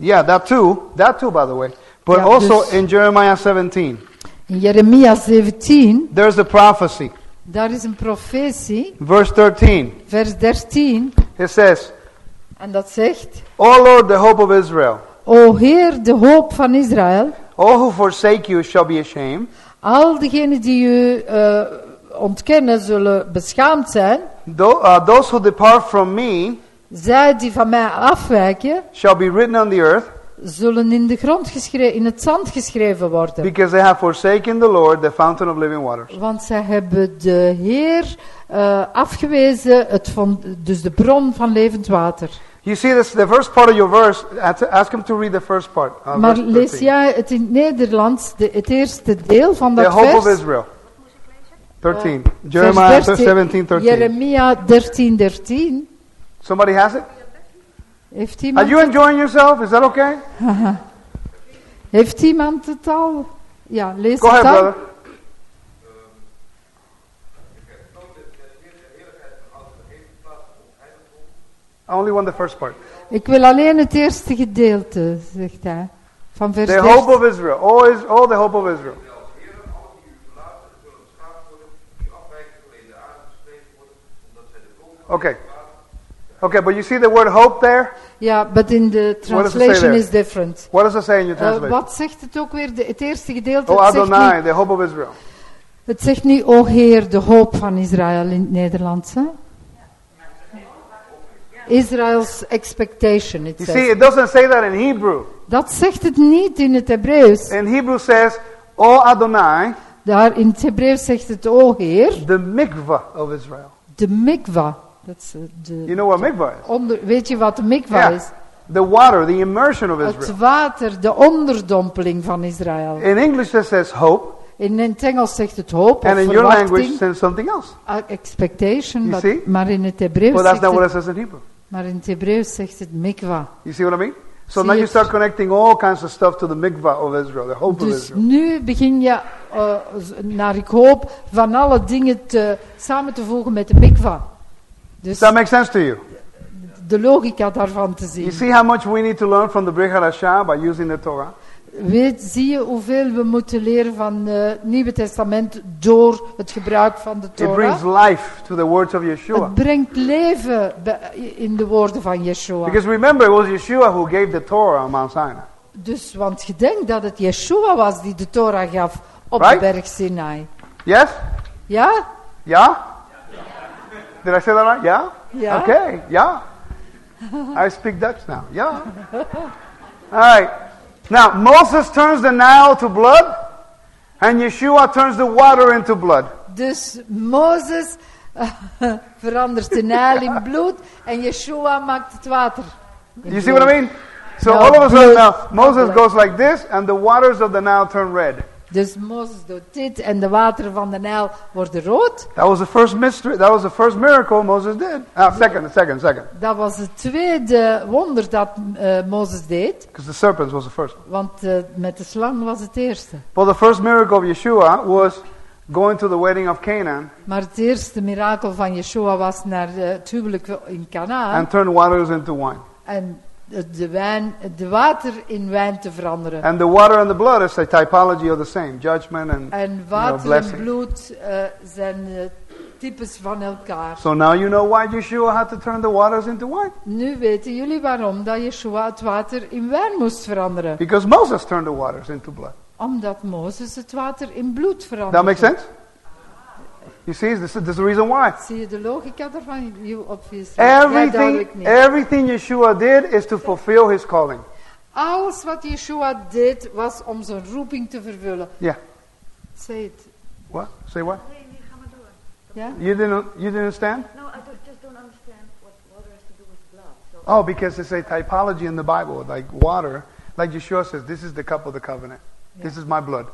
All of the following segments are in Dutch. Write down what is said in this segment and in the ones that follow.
Yeah, that too. That too, by the way. But Ja, also dus- in Jeremiah 17, In Jeremia 17, there's a prophecy. daar is een profetie, Verse 13, vers 13, it says, en dat zegt: O Lord, the hope of Israel, O Heer, de hoop van Israël, all who forsake you shall be ashamed. al diegenen die u eh, ontkennen zullen beschaamd zijn. Tho- uh, those who depart from me Zij die van mij afwijken, shall be written on the earth, zullen in, de grond geschreven, in het zand geschreven worden. because they have forsaken the Lord, the fountain of living waters. Want zij hebben de Heer eh, afgewezen, het van, dus de bron van levend water. You see this, the first part of your verse, ask- him to read the first part. uh, Maar lees 13. jij het in het Nederlands, de, het eerste deel van The dat hope of vers? Israel. 13. vers Jeremiah 13, 17, 13. Jeremia 13, 13. Somebody has it? Heeft Are iemand, you enjoying yourself? Is that okay? heeft iemand het al? Ja, lees Go ahead, het dan. brother. I only want the first part. Ik wil alleen het eerste gedeelte, zegt hij. Van vers The 13. hope of Israel. All, is, all the hope of Israel. Okay. Okay, but you see the word hope there? Ja, but in the translation is different. What does it say in your Eh, translation? wat zegt het ook weer? De, het eerste gedeelte. oh, Adonai, niet, the hope of Israel. het zegt niet, o Heer, de hoop van Israël in het Nederlands. Hè? Israel's expectation. It You says. see, it doesn't say that in Hebrew. Dat zegt het niet in het Hebreeuws. In Hebrew says, O Adonai, Daar in het Hebreeuws zegt het, o Heer, the mikvah of Israel. de mikva. Dat eh, You de know what mikvah is? onder, weet je wat de mikva Ja. is? The water, the immersion of Het Israel. water, de onderdompeling van Israël. In English it says hope, In het Engels zegt het hoop and of in your language says something else. uh, expectation, but- maar in het Hebreeuws Well, that's zegt not what het, it says in Hebrew. maar in het Hebreeuws zegt het mikva. You see what I mean? So now you het. start connecting all kinds of stuff to the mikvah of Israel, the hope of Dus Israel. nu begin je, z- naar ik hoop, van alle dingen te, samen te voegen met de mikva. Dus Does that make sense to you? de logica daarvan te You zien. see how much we need to learn from the Brit Hadashah by using the Torah? Weet, zie je hoeveel we moeten leren van het Nieuwe Testament door het gebruik van de It Torah? brings life to the words of Yeshua. Het brengt leven in de woorden van Yeshua. Because remember, it was Yeshua who gave the Torah on Mount Sinai. Dus, want je denkt dat het Yeshua was die de Torah gaf op Right? de berg Sinai. Yes? Ja? Yeah? Did I say that right? Yeah? Yeah. Okay, yeah. I speak Dutch now. Yeah. All right. Now, Moses turns the Nile to blood, and Yeshua turns the water into blood. Dus Mozes verandert de Nijl in bloed en Yeshua maakt het water. You see what I mean? So No, all of a sudden now, Moses goes like this, and the waters of the Nile turn red. Dus Mozes doet dit en de wateren van de Nijl worden rood. That was the first mystery. That was the first miracle Moses did. Ah, second, second, second. Dat was het tweede wonder dat eh, Mozes deed. Because the serpent was the first. Want eh, met de slang was het eerste. Well, the first miracle of Yeshua was going to the wedding of Canaan Maar het eerste mirakel van Yeshua was naar het huwelijk in Canaan. and turn waters into wine. En de, wijn, de water in wijn te veranderen. And the water and the blood is a typology of the same judgment and. En know, water en blessing. bloed eh, zijn eh, types van elkaar. So now you know why Yeshua had to turn the waters into wine. Nu weten jullie waarom dat Yeshua het water in wijn moest veranderen. Because Moses turned the waters into blood. Omdat Mozes het water in bloed veranderde. That makes sense? You see, this is, this is the reason why. Zie je de logica daarvan? You obviously. Everything, everything Yeshua did is to fulfill his calling. Alles wat Yeshua did was om zijn roeping te vervullen. Yeah. Say it. What? Say what? Nee, nee, ga maar door. Ja? You didn't, you didn't understand? No, I don't, just don't understand what water has to do with blood. So Oh, because it's a typology in the Bible, like water. Like Yeshua says, this is the cup of the covenant. This is my blood.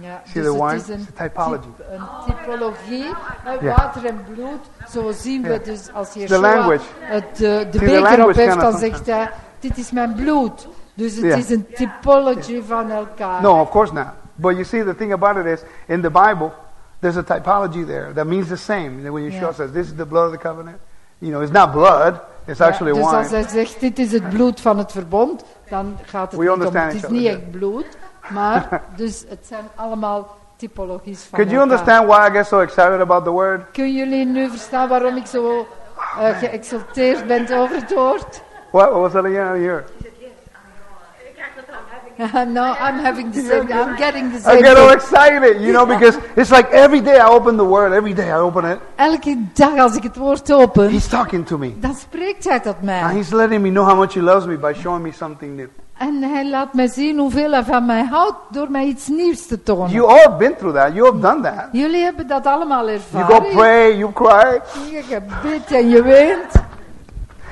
Ja, See dus the het wine? is een, typology. typ- een typologie. eh, Ja. Water en bloed. Zo zien we dus als Yeshua language. het, eh, de the beker op language heeft, kind dan of zegt hij, dit is mijn bloed. Dus het Ja. is een typology van elkaar. No, of course not. But you see, the thing about it is, in the Bible, there's a typology there that means the same. When Yeshua Yeah. says, this is the blood of the covenant, you know, it's not blood, It's actually dus als wine. hij zegt, dit is het bloed van het verbond, dan gaat het We niet om, understand het is each niet other, echt bloed, maar dus het zijn allemaal typologies van Could you elkaar. understand why I get so excited about the word? Kunnen jullie nu verstaan waarom ik zo eh, geëxalteerd ben over het woord? What, what was that again here? no, I'm having the same, I'm getting the I same get all excited, you know, because it's like every day I open the word, every day I open it, Elke dag als ik het woord open, he's talking to me. dan spreekt hij tot And mij. he's letting me know how much he loves me by showing me something new. En hij laat mij zien hoeveel hij van mij houdt door mij iets nieuws te tonen. You all have been through that. You have done that. Jullie hebben dat allemaal You ervaren. go pray, you cry, Je bidt en je weent.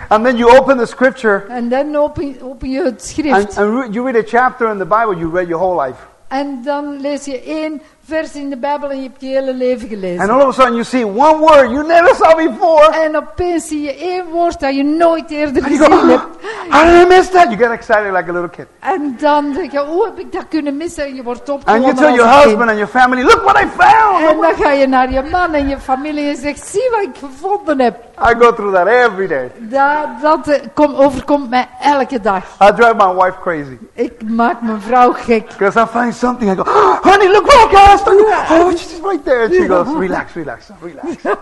and then you open the scripture En dan open, open je het and, schrift. and you read a chapter in the Bible you read your whole life. En dan lees je één vers in de Bijbel en je hebt je hele leven And gelezen. all of a sudden you see one word you never saw before. En opeens zie je één woord dat je nooit eerder And you go, gezien hebt. how did I miss that? You get excited like a little kid. En dan denk je, hoe heb ik dat kunnen missen? En je wordt And opgewonden you tell your kind. husband and your family, look what I found. En dan ga je naar je man en je familie en zegt, zie wat ik gevonden heb. I go through that every day. Dat, dat eh, kom, overkomt mij elke dag. I drive my wife crazy. Ik maak mijn vrouw gek. Because I find something, I go, honey, look what I got. Oh, it's just right there. And she goes, relax, relax, relax.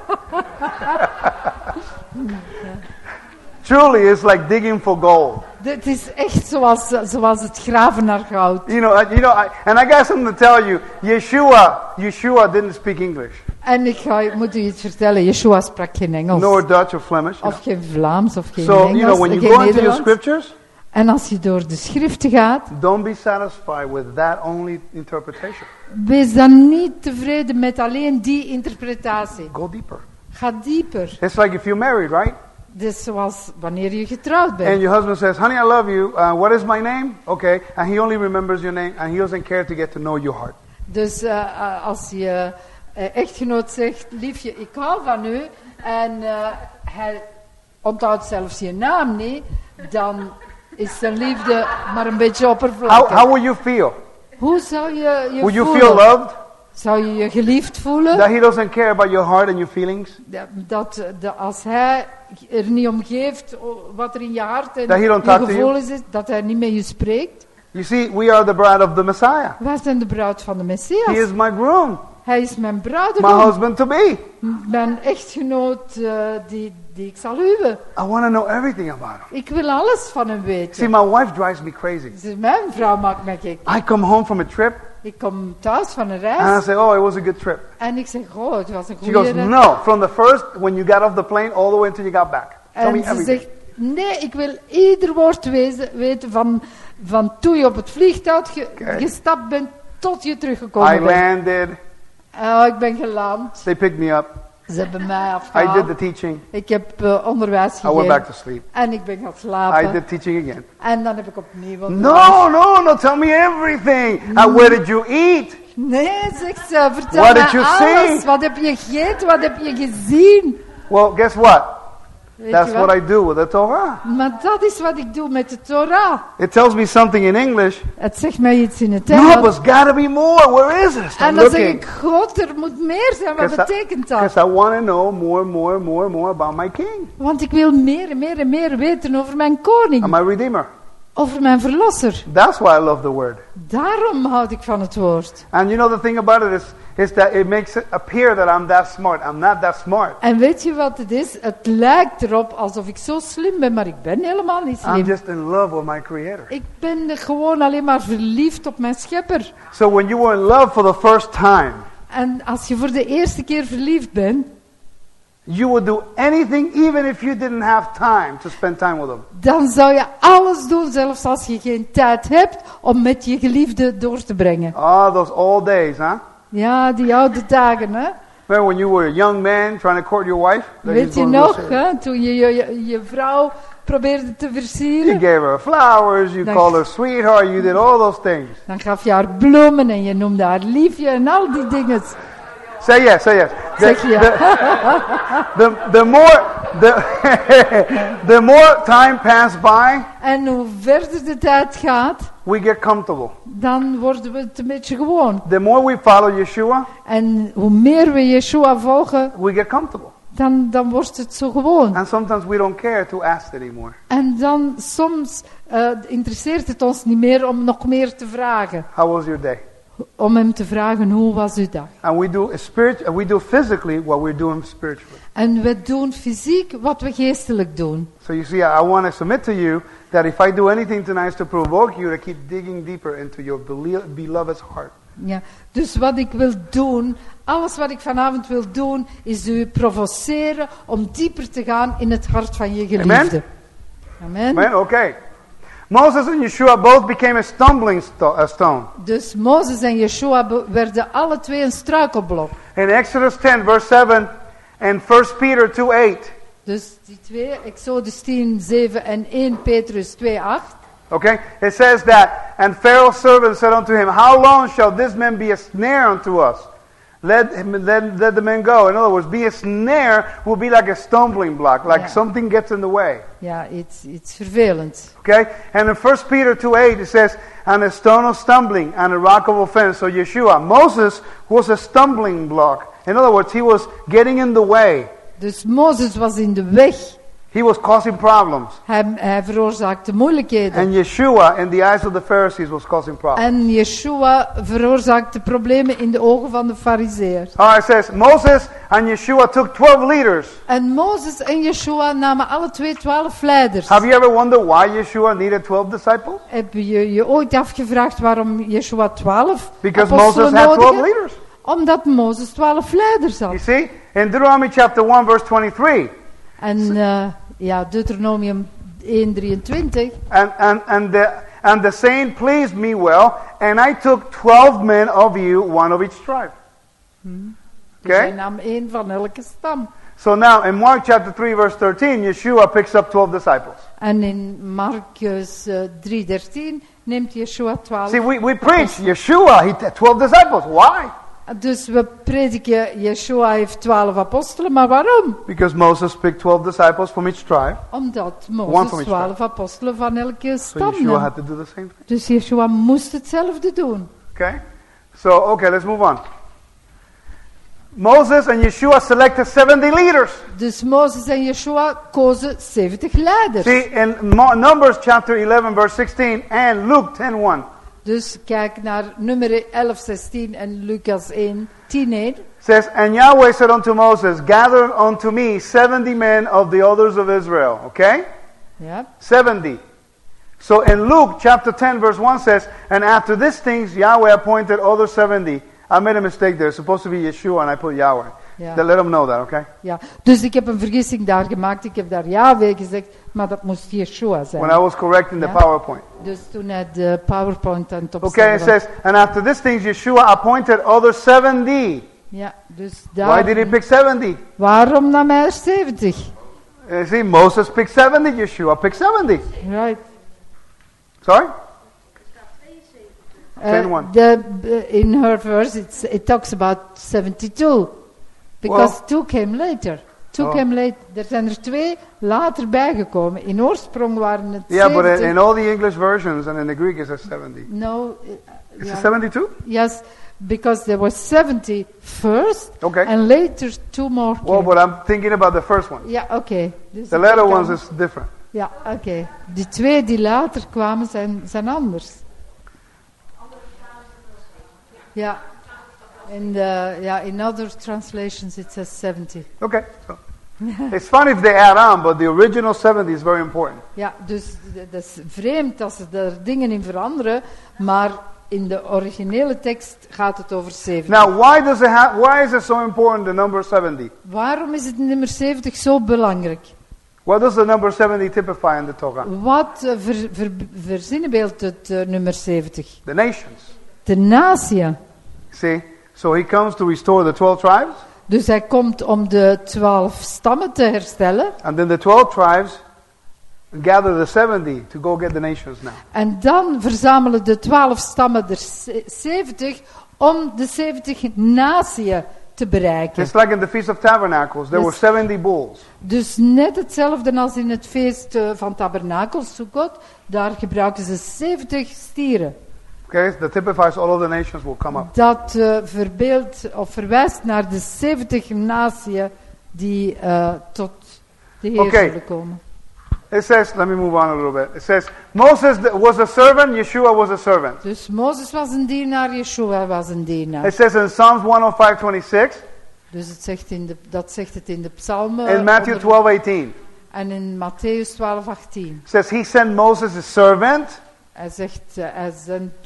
Truly, it's like digging for gold. Het is echt zoals, zoals het graven naar goud. You know, you know, I, and I got something to tell you. Yeshua, Yeshua didn't speak English, En ik ga, moet u iets vertellen. Yeshua sprak geen Engels. nor Dutch or Flemish. Of geen Vlaams of geen know. So, you Engels. know, when you go into your scriptures, En als je door de schriften gaat, don't be satisfied with that only interpretation. Wees dan niet tevreden met alleen die interpretatie. Go deeper. Ga dieper. It's like if you're married, right? Dus zoals wanneer je getrouwd And bent. your husband says, honey, I love you. Uh, what is my name? Okay. And he only remembers your name and he doesn't care to get to know your heart. Dus eh, als je eh, echtgenoot zegt, liefje, ik hou van u. En hij onthoudt zelfs je naam niet. Dan is zijn liefde maar een beetje How, oppervlakkig. how will you feel? Hoe zou je je Will you voelen? feel loved? Zou je je geliefd voelen? That he doesn't care about your heart and your feelings? Dat, dat de, als hij er niet om geeft wat er in je hart en he je talk to gevoel is, dat hij niet met je spreekt. You see, we are the bride of the Messiah. Wij zijn de bruid van de He Messias. is my groom, Hij is mijn my bruidegom, husband to be. mijn echtgenoot eh, die, die ik zal huwen. I want to know everything about him. Ik wil alles van hem See, weten. my wife drives me crazy. Dus mijn vrouw maakt me gek. I come home from a trip Ik kom thuis van een and I reis say, oh, it was a good trip. en ik zeg, oh, het was een She goes, goede reis. no, from the first, when you got off the plane, all the way until you got back. Tell me En ze everything. zegt, nee, ik wil ieder woord wezen, weten van, van toen je op het vliegtuig ge- Kijk. gestapt bent tot je teruggekomen I bent. landed. Oh, ik ben geland. They picked me up. Ze hebben mij I did afgehaald. the teaching. Ik heb eh, onderwijs I went back gegeven. to sleep. En ik ben gaan I slapen. did teaching again. En dan heb ik opnieuw onderwijs. No, no, no, tell me everything. Uh, where did you eat? Nee, zegt ze, vertel What mij did you alles. see? Wat heb je gegeten? Wat heb je gezien? Well, guess what? Weet That's what I do with the Torah. Maar dat is wat ik doe met de Torah. It tells me something in English. Het zegt mij iets in het No, Engels. but it's got to be more. Where is it? Stop En dan zeg looking. ik, God, er moet meer zijn. Wat Because betekent dat? 'cause I want to know more, more, more, more about my King Want ik wil meer en meer en meer weten over mijn and koning. my Redeemer. Over mijn verlosser. That's why I love the Word. Daarom houd ik van het woord. And you know the thing about it is, is that it makes it appear that I'm that smart. I'm not that smart. En weet je wat het is? Het lijkt erop alsof ik zo slim ben, maar ik ben helemaal niet I'm slim. just in love with my Creator. Ik ben gewoon alleen maar verliefd op mijn schepper. So when you were in love for the first time, En als je voor de eerste keer verliefd bent, you would do anything even if you didn't have time to spend time with Him. dan zou je alles doen, zelfs als je geen tijd hebt, om met je geliefde door te brengen. Ah, those old days, huh? Ja, die oude dagen, hè. Remember when you were a young man trying to court your wife? Weet je nog, hè, toen je, je je je vrouw probeerde te You versieren? gave her flowers, you Dan- called her sweetheart, you did all those things. Dan gaf je haar bloemen en je noemde haar liefje en al die dingen. Say yes, say yes. The, the, the, the more the, the more time passed by, En hoe verder de tijd gaat, we get comfortable. dan worden we het een beetje gewoon. The more we follow Yeshua, En hoe meer we Yeshua volgen, we get comfortable. dan, dan wordt het zo gewoon. And sometimes we don't care to ask anymore. En dan soms eh, interesseert het ons niet meer om nog meer te vragen. How was your day? Om hem te vragen, hoe was uw dag? And we do spirit, we do physically what we're doing spiritually. En we doen fysiek wat we geestelijk doen. So you see, I want to submit to you that if I do anything tonight to provoke you to keep digging deeper into your beloved's heart. Ja. Dus wat ik wil doen, alles wat ik vanavond wil doen, is u provoceren om dieper te gaan in het hart van je geliefde. Amen. Man, okay. Moses and Yeshua both became a stumbling sto- a stone. Dus Mozes en Yeshua werden alle twee een struikelblok. In Exodus 10, verse 7, and 1 Peter 2, 8. Dus die twee, Exodus 10, 7 en 1 Petrus 2, 8. Okay? It says that, and Pharaoh's servant said unto him, How long shall this man be a snare unto us? Let, him, let, let the man go. In other words, be a snare will be like a stumbling block, like Yeah. something gets in the way. Yeah, it's, iets vervelends. Okay? And in 1 Peter 2 8, it says, And a stone of stumbling and a rock of offense. So Yeshua, Moses was a stumbling block. In other words, he was getting in the way, Dus Moses was in de weg. He was causing problems. Hij, hij veroorzaakte moeilijkheden. And Yeshua, in the eyes of the Pharisees, was causing problems. En Yeshua veroorzaakte problemen in de ogen van de. All right, it says, Moses and Yeshua took 12 leaders. En Mozes en Yeshua namen alle twee twaalf leiders. Have you ever wondered why Yeshua needed 12 disciples? Heb je je ooit afgevraagd waarom Yeshua twaalf Because apostelen Moses had 12 nodig had? leaders. Omdat Mozes twaalf leiders You had. see, in Deuteronomy chapter 1, verse 23, En eh, ja, Deuteronomium 1, 23. and, and, and, the, and the saying pleased me well, and I took 12 men of you, one of each tribe. Hij Okay? nam één van elke stam. So now, in Mark chapter 3, verse 13, Yeshua picks up 12 disciples. En in Marcus eh, 3:13 neemt Yeshua twaalf. See, we, we preach Yeshua, he had 12 disciples. Why? Dus we prediken, Yeshua heeft twaalf apostelen, maar waarom? Because Moses picked 12 disciples from each tribe, Omdat Mozes twaalf apostelen van elke so stam Yeshua nam. had to do the same thing. Dus Yeshua moest hetzelfde doen. Okay? So, okay, let's move on. Moses and Yeshua selected 70 leaders. Dus Mozes en Yeshua kozen 70 leiders. See, in Numbers chapter 11, verse 16, and Luke 10 1, Dus kijk naar nummer 11, 16 en Lucas 1, 10, 1. says, And Yahweh said unto Moses, Gather unto me 70 men of the elders of Israel. Okay? Ja. 70. So in Luke chapter 10, verse 1 says, And after these things, Yahweh appointed other 70. I made a mistake there. It's supposed to be Yeshua, and I put Yahweh. Ja. Let them know that, okay? ja. Dus ik heb een vergissing daar gemaakt. Ik heb daar Yahweh gezegd, maar dat moest Yeshua zijn. When I was correcting the Ja. PowerPoint. Dus toen hij de PowerPoint aan het Okay, opstellen it was. says, And after these things, Yeshua appointed other 70. Ja, dus Why daar, did he pick 70? waarom nam hij er 70? You see, Moses picked 70, Yeshua picked 70. Right. Sorry? Uh, 10-1. the, in her verse, it talks about 72. Because Well- two came later. Two Oh. came later. Er zijn er twee later bijgekomen. In oorsprong waren het Yeah, but 70. in, in all the English versions and in the Greek it says 70. No, uh, Is yeah. it 72? yes, because there was 70 first, Okay. and later two more Well, came. but I'm thinking about the first one. Ja, oké. Dus The later ones is different. Ja, oké. Die twee die later kwamen zijn, zijn anders. Ja. In, the, ja, in other translations it says 70. Okay. So. it's fun if they add on, but the original 70 is very important. Ja, dus dat is vreemd als ze er dingen in veranderen, maar in de originele tekst gaat het over 70. Now, why does it have? Why is it so important? The number 70. Waarom is het nummer 70 zo belangrijk? What does the number 70 typify in the Torah? Wat eh, ver, ver, verzinnenbeeldt het eh, nummer 70? The nations. De natie. See, so he comes to restore the 12 tribes, Dus hij komt om de twaalf stammen te herstellen. and then the 12 tribes gather the 70 to go get the nations now. En dan verzamelen de twaalf stammen er ze- 70 om de 70 natieën te bereiken. It's like in the Feast of Tabernacles, there Yes. were 70 bulls. Dus net hetzelfde als in het feest eh, van Tabernakels, Sukkot. Daar gebruiken ze 70 stieren. Okay, that typifies all of the nations will come up. Dat eh, verbeeldt of verwijst naar de 70 natieën die eh, tot de Heer Oké. zullen komen. It says, let me move on a little bit. It says, Moses was a servant, Yeshua was a servant. Dus Mozes was een dienaar, Yeshua was een dienaar. It says in Psalms 105, 26, Dus het zegt in de, dat zegt het in de psalmen. in Matthew onder- 12, 18. En in Matthäus 12, 18. It says, He sent Moses his servant. Hij zegt, eh, hij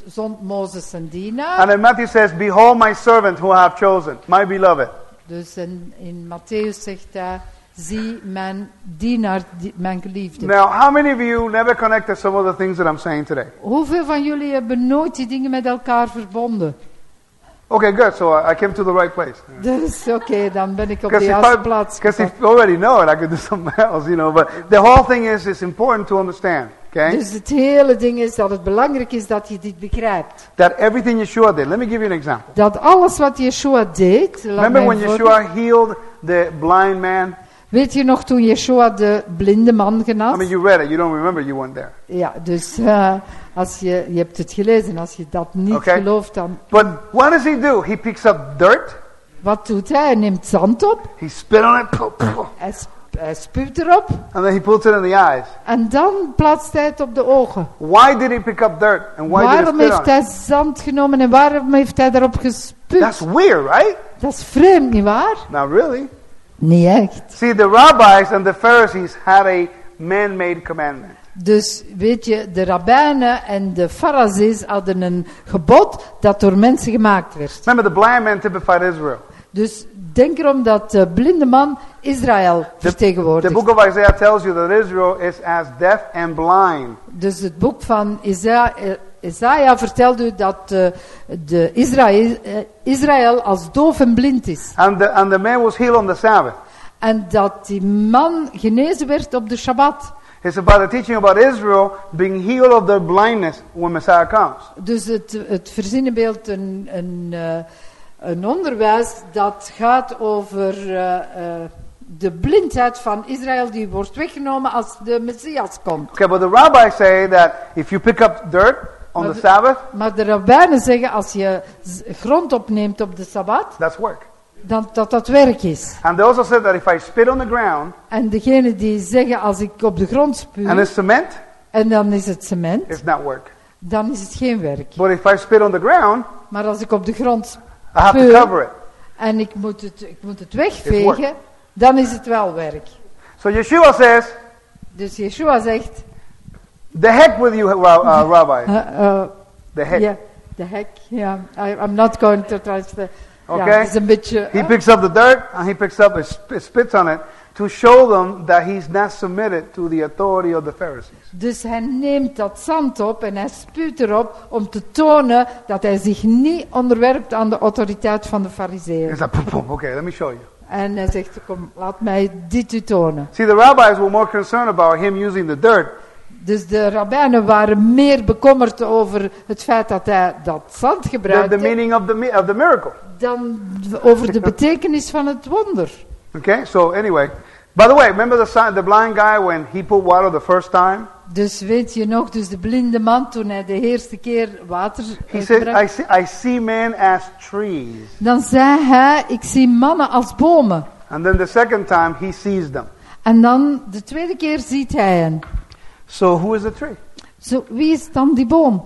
zond Mozes een dienaar. And then Matthew says, Behold my servant who I have chosen, my beloved. Dus in, in Matthäus zegt hij, zie mijn dienaar, die- mijn geliefde. Now, how many of you never connected some of the things that I'm saying today? Hoeveel van jullie hebben nooit die dingen met elkaar verbonden? Okay, good. So I came to the right place. Dus oké, dan ben ik op de juiste plaats. because you already know it, I could do something else, you know. But the whole thing is, it's important to understand, okay? Dus het hele ding is dat het belangrijk is dat je dit begrijpt. That everything Yeshua did. Let me give you an example. Dat alles wat Yeshua deed. Remember when Yeshua healed the blind man? Weet je nog toen Yeshua de blinde man I genas? mean, you read it. You don't remember. You weren't there. Ja, dus eh, als je, je hebt het gelezen. Als je dat niet gelooft, dan... But what does he do? He picks up dirt. Wat doet hij? Hij neemt zand op. He spit on it. Hij, hij spuwt erop. And then he puts it in the eyes. En dan plaatst hij het op de ogen. Why did he pick up dirt? And why did he waarom spit on heeft hij zand genomen en waarom heeft hij daarop gespuwd? That's weird, right? Dat is vreemd, nietwaar? Not really. Niet echt. See, the rabbis and the Pharisees had a man-made commandment. Dus weet je, de rabbijnen en de farisees hadden een gebod dat door mensen gemaakt werd. Remember, the blind man typified Israel. Dus denk erom dat de blinde man Israël The vertegenwoordigt. book of Isaiah tells you that Israel is as deaf and blind. Dus het boek van Isaiah, eh, Isaiah vertelt u dat eh, de Israël, eh, Israël als doof en blind is. And the, and the man was healed on the Sabbath. En dat die man genezen werd op de Shabbat. It's about the teaching about Israel being healed of their blindness when Messiah comes. Dus het, het verzinnenbeeld een, een, eh, een onderwijs dat gaat over eh, de blindheid van Israël die wordt weggenomen als de Messias komt. Okay, but the rabbis say that if you pick up dirt on Maar the de- Sabbath, Maar de rabbijnen zeggen als je grond opneemt op de Sabbat, that's work. dan, dat dat werk is. And they also said that if I spit on the ground En degene die zeggen als ik op de grond spuw and it's cement, en dan is het cement, it's not work. dan is het geen werk. But if I spit on the ground, Maar als ik op de grond I have to cover it. en ik moet het, ik moet het wegvegen, dan is het wel werk. So Yeshua says, Dus Yeshua zegt, the heck with you, uh, rabbi. uh, uh, The heck. ja, de hek, ja, I- I'm not going to ja, Okay. is een beetje, He uh, picks up the dirt and he picks up, his sp- spits on it to show them that he's not submitted to the authority of the Pharisees. dus hij neemt dat zand op en hij spuwt erop om te tonen dat hij zich niet onderwerpt aan de autoriteit van de fariseeën. It's like, boom, boom, okay, let me show you. En hij zegt, kom, laat mij dit u tonen. See, the rabbis were more concerned about him using the dirt Dus de rabbijnen waren meer bekommerd over het feit dat hij dat zand than the gebruikte, meaning of the, of the miracle. dan over de betekenis van het wonder. Okay, so anyway. By the way, remember the, the blind guy when he put water the first time? Dus weet je nog, dus de blinde man toen hij de eerste keer water He eh, said, gebruikte, I see, I see men as trees. dan zei hij, ik zie mannen als bomen. And then the second time, he sees them. En dan de tweede keer ziet hij hen. So who is the tree? Zo, wie is dan die boom?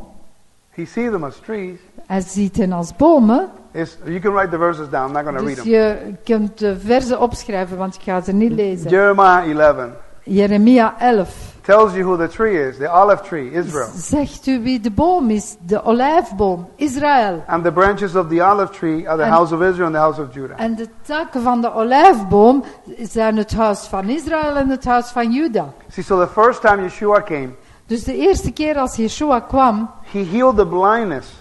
He sees them as trees. Hij ziet hen als bomen. It's, you can write the verses down. I'm not going to read Dus them. je kunt de verzen opschrijven, want ik ga ze niet lezen. Jeremiah 11 Jeremia 11. tells you who the tree is, the olive tree, Israel. Zegt u wie de boom is? De olijfboom, Israël. And the branches of the olive tree are the And- house of Israel and the house of Judah. En de takken van de olijfboom zijn het huis van Israël en het huis van Juda. See, so the first time Yeshua came, Dus de eerste keer als Yeshua kwam, he healed the blindness,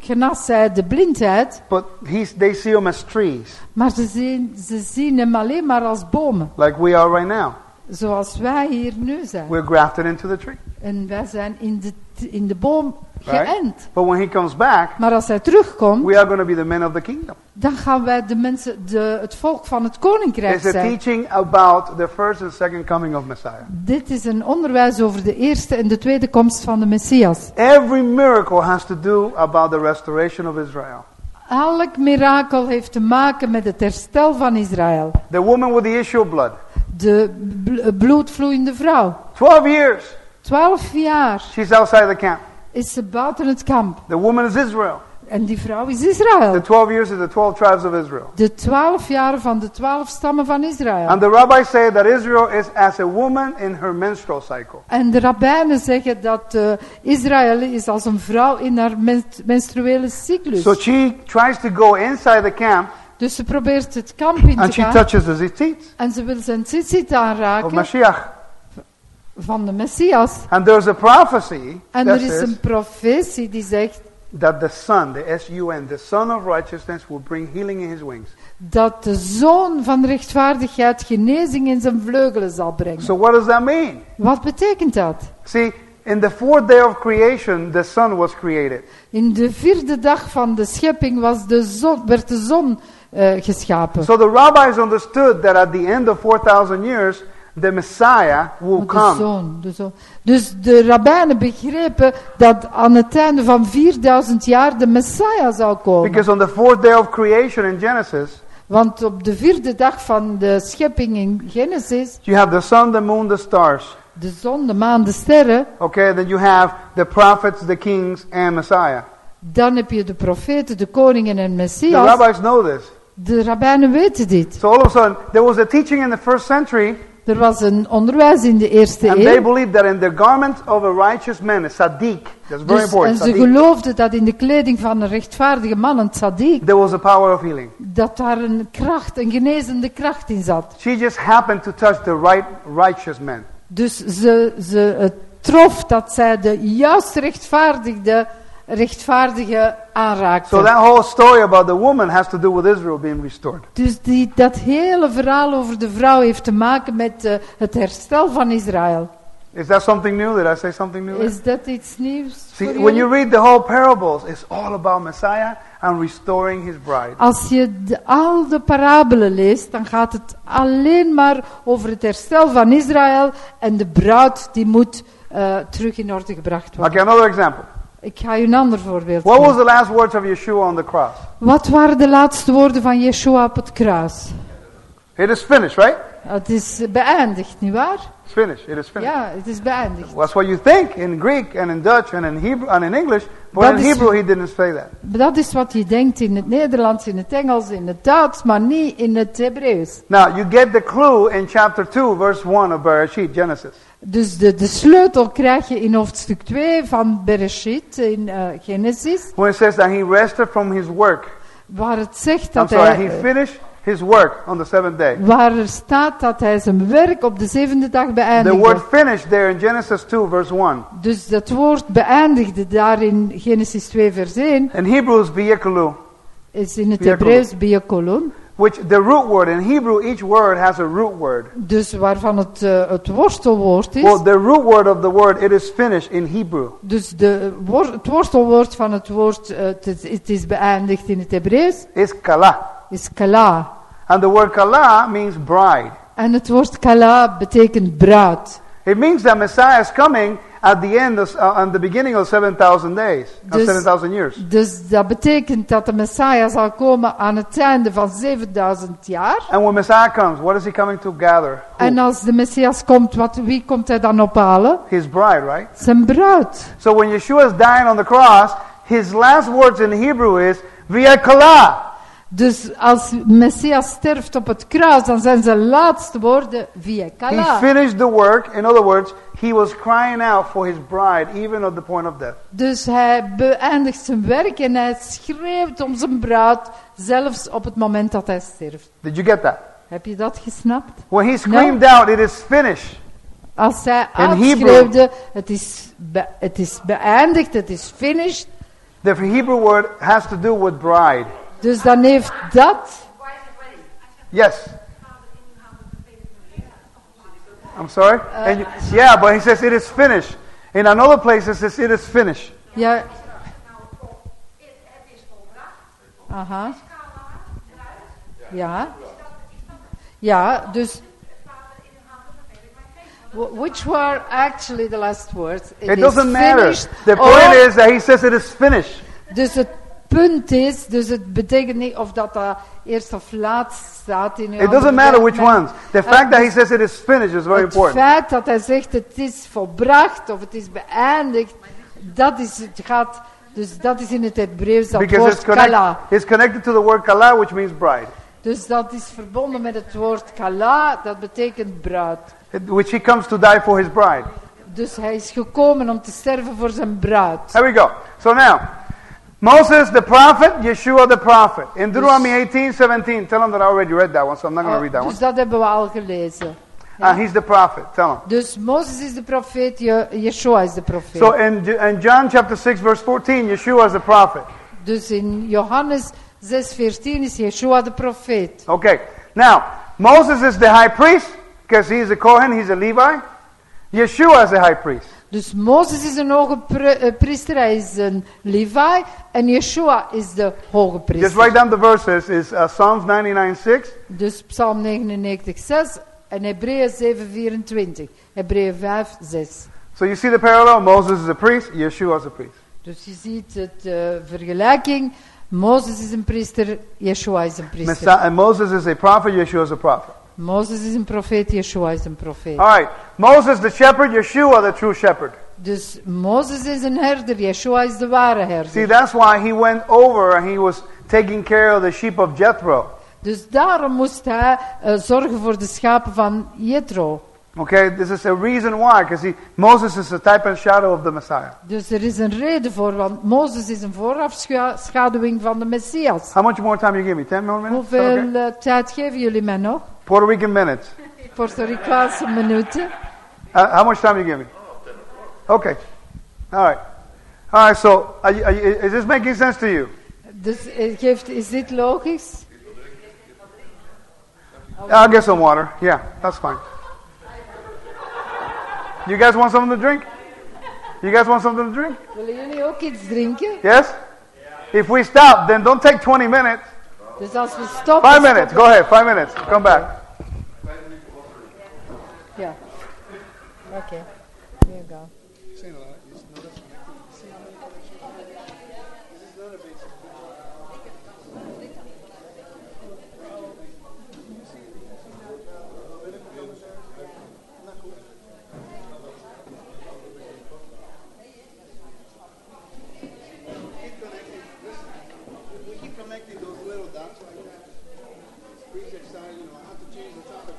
genas zij de blindheid, but he's, they see him as trees, maar ze zien, ze zien hem alleen maar als bomen. like we are right now. Zoals wij hier nu zijn. We're grafted into the tree. En wij zijn in de, in de boom? Geënt. But when he comes back, Maar als hij terugkomt, we are going to be the men of the kingdom. dan gaan wij de mensen, de, het volk van het koninkrijk It's a zijn. teaching about the first and second coming of Messiah. Dit is een onderwijs over de eerste en de tweede komst van de Messias. Every miracle has to do about the restoration of Israel. Elk mirakel heeft te maken met het herstel van Israël. The woman with the issue of blood. De bl- bloedvloeiende vrouw. 12 years. Twaalf jaar She's outside the camp. Is ze buiten het kamp. The woman is Israel. En die vrouw is The Israël. 12 years is the 12 tribes of Israel. De twaalf jaren van de twaalf stammen van Israël. And the rabbis say that Israel is as a woman in her menstrual cycle. En de rabbijnen zeggen dat eh, Israël is als een vrouw in haar men- menstruele cyclus. So she tries to go inside the camp Dus ze probeert het kamp in and te she gaan. touches the zitzit En ze wil zijn tzitzit of aanraken Mashiach. Van de Messias. And there's a prophecy En that er is says een profetie die zegt that the Son, the S-U-N, the Son of Righteousness will bring healing in his wings. dat de zoon van rechtvaardigheid genezing in zijn vleugelen zal brengen. So what does that mean? Wat betekent dat? See, in the fourth day of creation, the Son was created. In de vierde dag van de schepping was de zon, werd de zon eh, geschapen. So the rabbis understood that at the end of 4,000 years, the Messiah will de come. zoon, de zoon. Dus de rabbijnen begrepen dat aan het einde van 4000 jaar de Messiah zou komen. Because on the fourth day of creation in Genesis, Want op de vierde dag van de schepping in Genesis, you have the sun, the moon, the stars. de zon, de maan, de sterren, Okay, then you have the prophets, the kings, and Messiah. dan heb je de profeten, de koningen en The Messias. rabbis know this. De rabbijnen weten dit. So all of a sudden, there was a teaching in the first century, Er was een onderwijs in de eerste and they eeuw. believed that in the garment of a righteous man, a tzaddik, that's very Dus, en important, ze tzaddik, geloofden dat in de kleding van een rechtvaardige man, een tzaddik, there was a power of healing. dat daar een kracht, een genezende kracht in zat. She just happened to touch the right righteous man. Dus ze, ze het trof dat zij de juist rechtvaardigde, rechtvaardige aanraakte. So that whole story about the woman has to do with Israel being restored. Dus die, dat hele verhaal over de vrouw heeft te maken met eh, het herstel van Israël. Is that something new? Did I say something new? Is dat iets nieuws See, when you read the whole parables, it's all about Messiah and restoring his bride. Als je de, al de parabelen leest, dan gaat het alleen maar over het herstel van Israël en de bruid die moet eh, terug in orde gebracht worden. Okay, another example. Ik ga je een ander voorbeeld What was the last words of Yeshua on the cross? Wat waren de laatste woorden van Yeshua op het kruis? It is finished, right? Het is beëindigd, nietwaar? It's finished. It is finished. Ja, het is beëindigd. That's what you think in Greek and in Dutch and in Hebrew and in English, but Dat in Hebrew he didn't say that. Dat is wat je denkt in het Nederlands, in het Engels, in het Duits, maar niet in het Hebreeuws. Now you get the clue in chapter two, verse one of Bereshit, Genesis. Dus de, de sleutel krijg je in hoofdstuk 2 van Bereshit, in eh, Genesis, When it says that he rested from his work. waar het zegt I'm dat sorry, hij... he eh, finished his work on the seventh day. Waar er staat dat hij zijn werk op de zevende dag The beëindigde. word finished there in Genesis 2, verse 1. Dus dat woord beëindigde daar in Genesis 2 vers 1 In Hebrew is biyekulu, is in het Biakolon. Hebreeuws biokolon. Which the root word, in Hebrew each word has a root word. Dus waarvan het, eh, het worstelwoord is. Well, the root word of the word, it is finished in Hebrew. Dus de, wor- het worstelwoord van het woord, eh, het, is- het is beëindigd in het Hebreeuws, Is kala. is kala. And the word kala means bride. En het woord kala betekent bruid. It means that Messiah is coming at the end of, uh, at the beginning of 7,000 days, of Dus- 7,000 years. Dus dat betekent dat de Messiah zal komen aan het einde van 7000 jaar. And when Messiah comes, what is he coming to gather? Who? En als de Messias komt, wat, wie komt hij dan ophalen? His bride, right? Zijn bruid. So when Yeshua is dying on the cross, his last words in Hebrew is via kala. Dus als Messias sterft op het kruis, dan zijn zijn laatste woorden via He kala. finished the work. In other words, he was crying out for his bride, even at the point of death. Dus hij beëindigt zijn werk en hij schreeuwt om zijn bruid, zelfs op het moment dat hij sterft. Did you get that? Heb je dat gesnapt? When he screamed out, it is finished. Als hij uitschreeuwde, het is, be- het is beëindigd, het is finished. The Hebrew word has to do with bride. Dus dan heeft dat, Yes. I'm sorry? Uh, and you- yeah, but he says it is finished. In another place it says it is finished. ja... Aha. Ja. Ja, dus... Wh- Which were actually the last words? It, doesn't matter. The point is that he says it is finished. Dus het punt is, dus het betekent niet of dat dat eerst of laatst staat in uw It doesn't matter which ones. The fact that he says it is finished is very Het important. feit dat hij zegt het is volbracht of het is beëindigd, dat is, het gaat, dus dat is in het Hebreeuws dat Because it's, woord connect, kala. it's connected to the word kala, which means bride, Dus dat is verbonden met het woord kala, dat betekent bruid. Which he comes to die for his bride. Dus hij is gekomen om te sterven voor zijn bruid. There we go. So now, Moses the prophet, Yeshua the prophet. In Deuteronomy 18, 17, tell him that I already read that one, so I'm not going to Eh, read that dus one. dat hebben we al gelezen. Uh, he's the prophet, tell him. Dus Mozes is de profeet, Je- Yeshua is de profeet. So in, in John chapter 6, verse 14, Yeshua is the prophet. dus in Johannes 6:14 is Yeshua de profeet. Okay. Now, Moses is the high priest because he is a Kohen, he's a Levi. Yeshua is the high priest. Dus Mozes is een hoge eh, priester, hij is een Levi. En Yeshua is de hoge Just priester. write down the verses. Is uh, Psalms 99, 6. Dus Psalm 99, 6 en Hebreeën 7, 24. Hebreeën 5, 6. So you see the parallel? Moses is a priest, Yeshua is a priest. Dus je ziet het eh, vergelijking. Mozes is een priester, Yeshua is een priester. Messiah, and Moses is a prophet, Yeshua is a prophet. Mozes is een profeet, Yeshua is een profeet. All right. Moses the shepherd, Yeshua the true shepherd. Dus Mozes is een herder, Yeshua is de ware See, herder. that's why he went over and he was taking care of the sheep of Jethro. Dus daarom moest hij eh, zorgen voor de schapen van Jethro. Okay, this is a reason why, because Moses is a type and shadow of the Messiah. Dus er is een reden voor, want Mozes is een voorafschaduwing van de Messias. How much more time you give me? Ten more minutes? Hoeveel okay? eh, tijd geven jullie mij nog? Puerto Rican minutes. Puerto Ricaanse minuten. Uh, how much time you give me? Okay. All right. All right. So, are you, are you, is this making sense to you? Dus geeft, is dit logisch? I'll get some water. Yeah, that's fine. You guys want something to drink? You guys want something to drink? Willen jullie ook iets drinken? Yes? If we stop, then don't take 20 minutes. Dus als we stoppen... Five minutes. Go ahead. Five minutes. Come back. Ja. Oké. Here you go. We keep connecting those little dots like that. Precepts side, you know, I have to change the topic.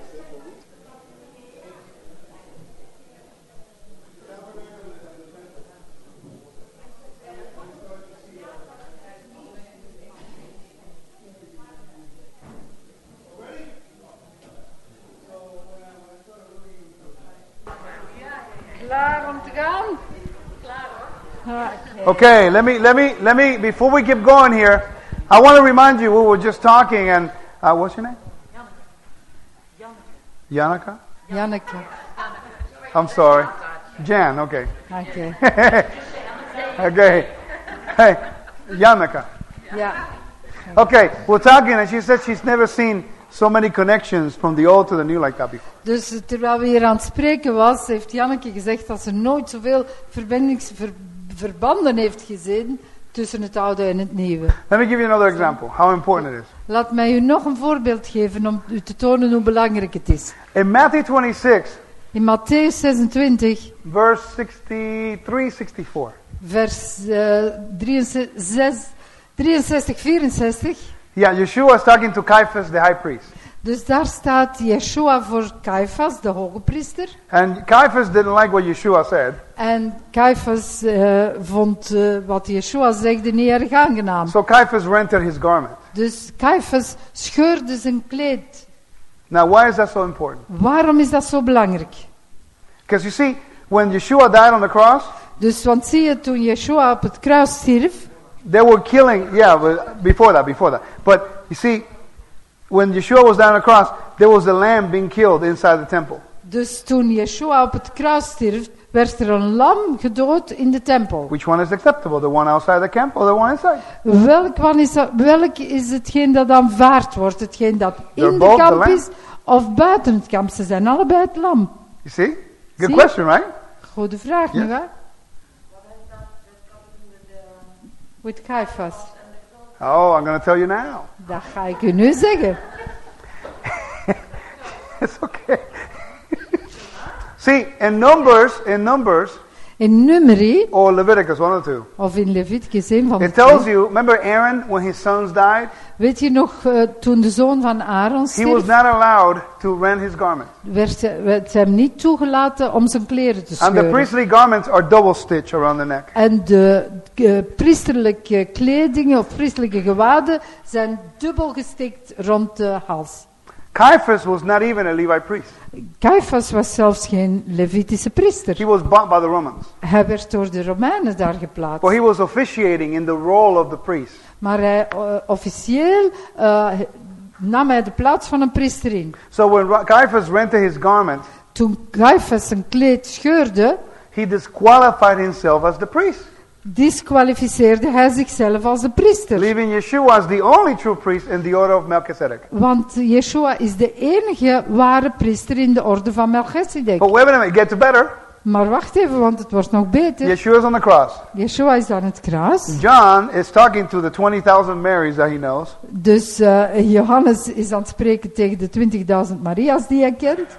Klaar om te gaan? Klaar hoor. Okay, let me, let me, let me, before we keep going here, I want to remind you, we were just talking and, uh, what's your name? Yannicka? Janneke. I'm sorry. Jan, okay. Oké. okay. Hey, Yannicka. Ja. Okay, we're talking and she said she's never seen so many connections from the old to the new like that before. Dus eh, terwijl we hier aan het spreken was, heeft Janneke gezegd dat ze nooit zoveel verbindingsverbanden heeft gezien tussen het oude en het nieuwe. Let me give you another example, how important it is. Laat mij u nog een voorbeeld geven om u te tonen hoe belangrijk het is. In Matthew 26, In Matthäus 26, verse 63, 64. vers eh, 63, 63, 64. Yeah, Yeshua is talking to Caiaphas, the high priest. Dus daar staat Yeshua voor Caiaphas, de hoge priester. And Caiaphas didn't like what Yeshua said. En Caiaphas eh, vond eh, wat Yeshua zegde niet erg aangenaam. So Caiaphas rented his garment. Dus Caiaphas scheurde zijn kleed. Now, why is that so important? Waarom is dat zo belangrijk? Because you see, when Yeshua died on the cross, Dus, want zie je, toen Yeshua op het kruis stierf, they were killing, yeah, but before that, before that. But you see, when Yeshua was down on the cross, there was a lamb being killed inside the temple. dus toen Yeshua op het kruis stierf, werd er een lam gedood in de tempel. Which one is acceptable? The one outside the camp or the one inside? Welk, one is, welk is hetgeen dat aanvaard wordt? Hetgeen dat They're in de kamp is of buiten het kamp? Ze zijn allebei het lam. You see? Good See? question, right? Goede vraag, Ja. nu With Caiaphas. Oh, I'm going to tell you now. Dat ga ik u nu zeggen. It's okay. See, in Numbers, in Numbers, In Numeri, or Leviticus, one of the two, of in Leviticus, een van de it tells twee. you, remember Aaron when his sons died? Weet je nog, eh, toen de zoon van Aaron He was stierf, not allowed to rend his garment. werd, werd hem niet toegelaten om zijn kleren te And the scheuren. priestly garments are double stitch around the neck. En de eh, priesterlijke kledingen of priesterlijke gewaden zijn dubbel gestikt rond de hals. Caiaphas was not even a Levite priest. Caiaphas was zelfs geen Levitische priester. He was bought by the Romans. Hij werd door de Romeinen daar geplaatst. For he was officiating in the role of the priest. Maar hij, eh, officieel eh, nam hij de plaats van een priester in. So when Caiaphas rented his garment, Toen Caiaphas zijn kleed scheurde, he disqualified himself as the priest, disqualificeerde hij zichzelf als de priester. leaving Yeshua as the only true priest in the order of Melchizedek. Want Yeshua is de enige ware priester in de orde van Melchizedek. But wait a minute, it gets better. Maar wacht even, want het wordt nog beter. Yeshua's on the cross. Yeshua is aan het kruis. John is talking to the 20,000 Marys that he knows. Dus eh, Johannes is aan het spreken tegen de 20.000 Maria's die hij kent.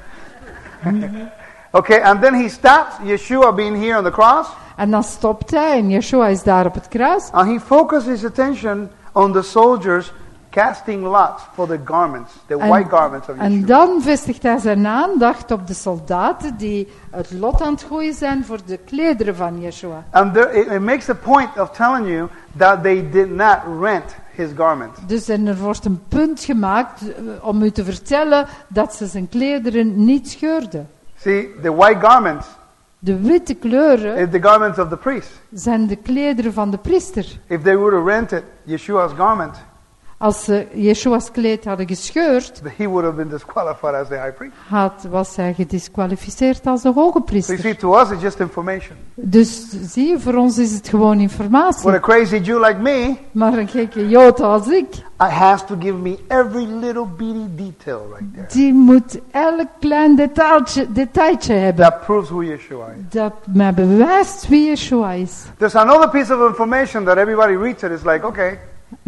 Okay, and then he stops Yeshua being here on the cross, En dan stopt hij en Yeshua is daar op het kruis. and he focuses his attention on the soldiers casting lots for the garments, the En- white garments of En Yeshua. dan vestigt hij zijn aandacht op de soldaten die het lot aan het gooien zijn voor de klederen van Yeshua. And there, it, it makes a point of telling you that they did not rent his garment. Dus en er wordt een punt gemaakt eh, om u te vertellen dat ze zijn klederen niet scheurden. See, the white garments De witte kleuren is the garments of the priest. zijn de klederen van de priester. If they would have rented Yeshua's garment, Als ze Yeshua's kleed hadden gescheurd, he would have been disqualified as the high priest. had, was hij gedisqualificeerd als de hoge So you priester. see, to us it's just information. Dus zie je, voor ons is het gewoon But a informatie. crazy Jew like me, Maar een gekke Jood als ik, I has to give me every little bitty detail right there. die moet elk klein detailtje, detailtje hebben. That proves who Yeshua is. Dat mij bewijst wie Yeshua is. There's another piece of information that everybody reads it. It's like, okay.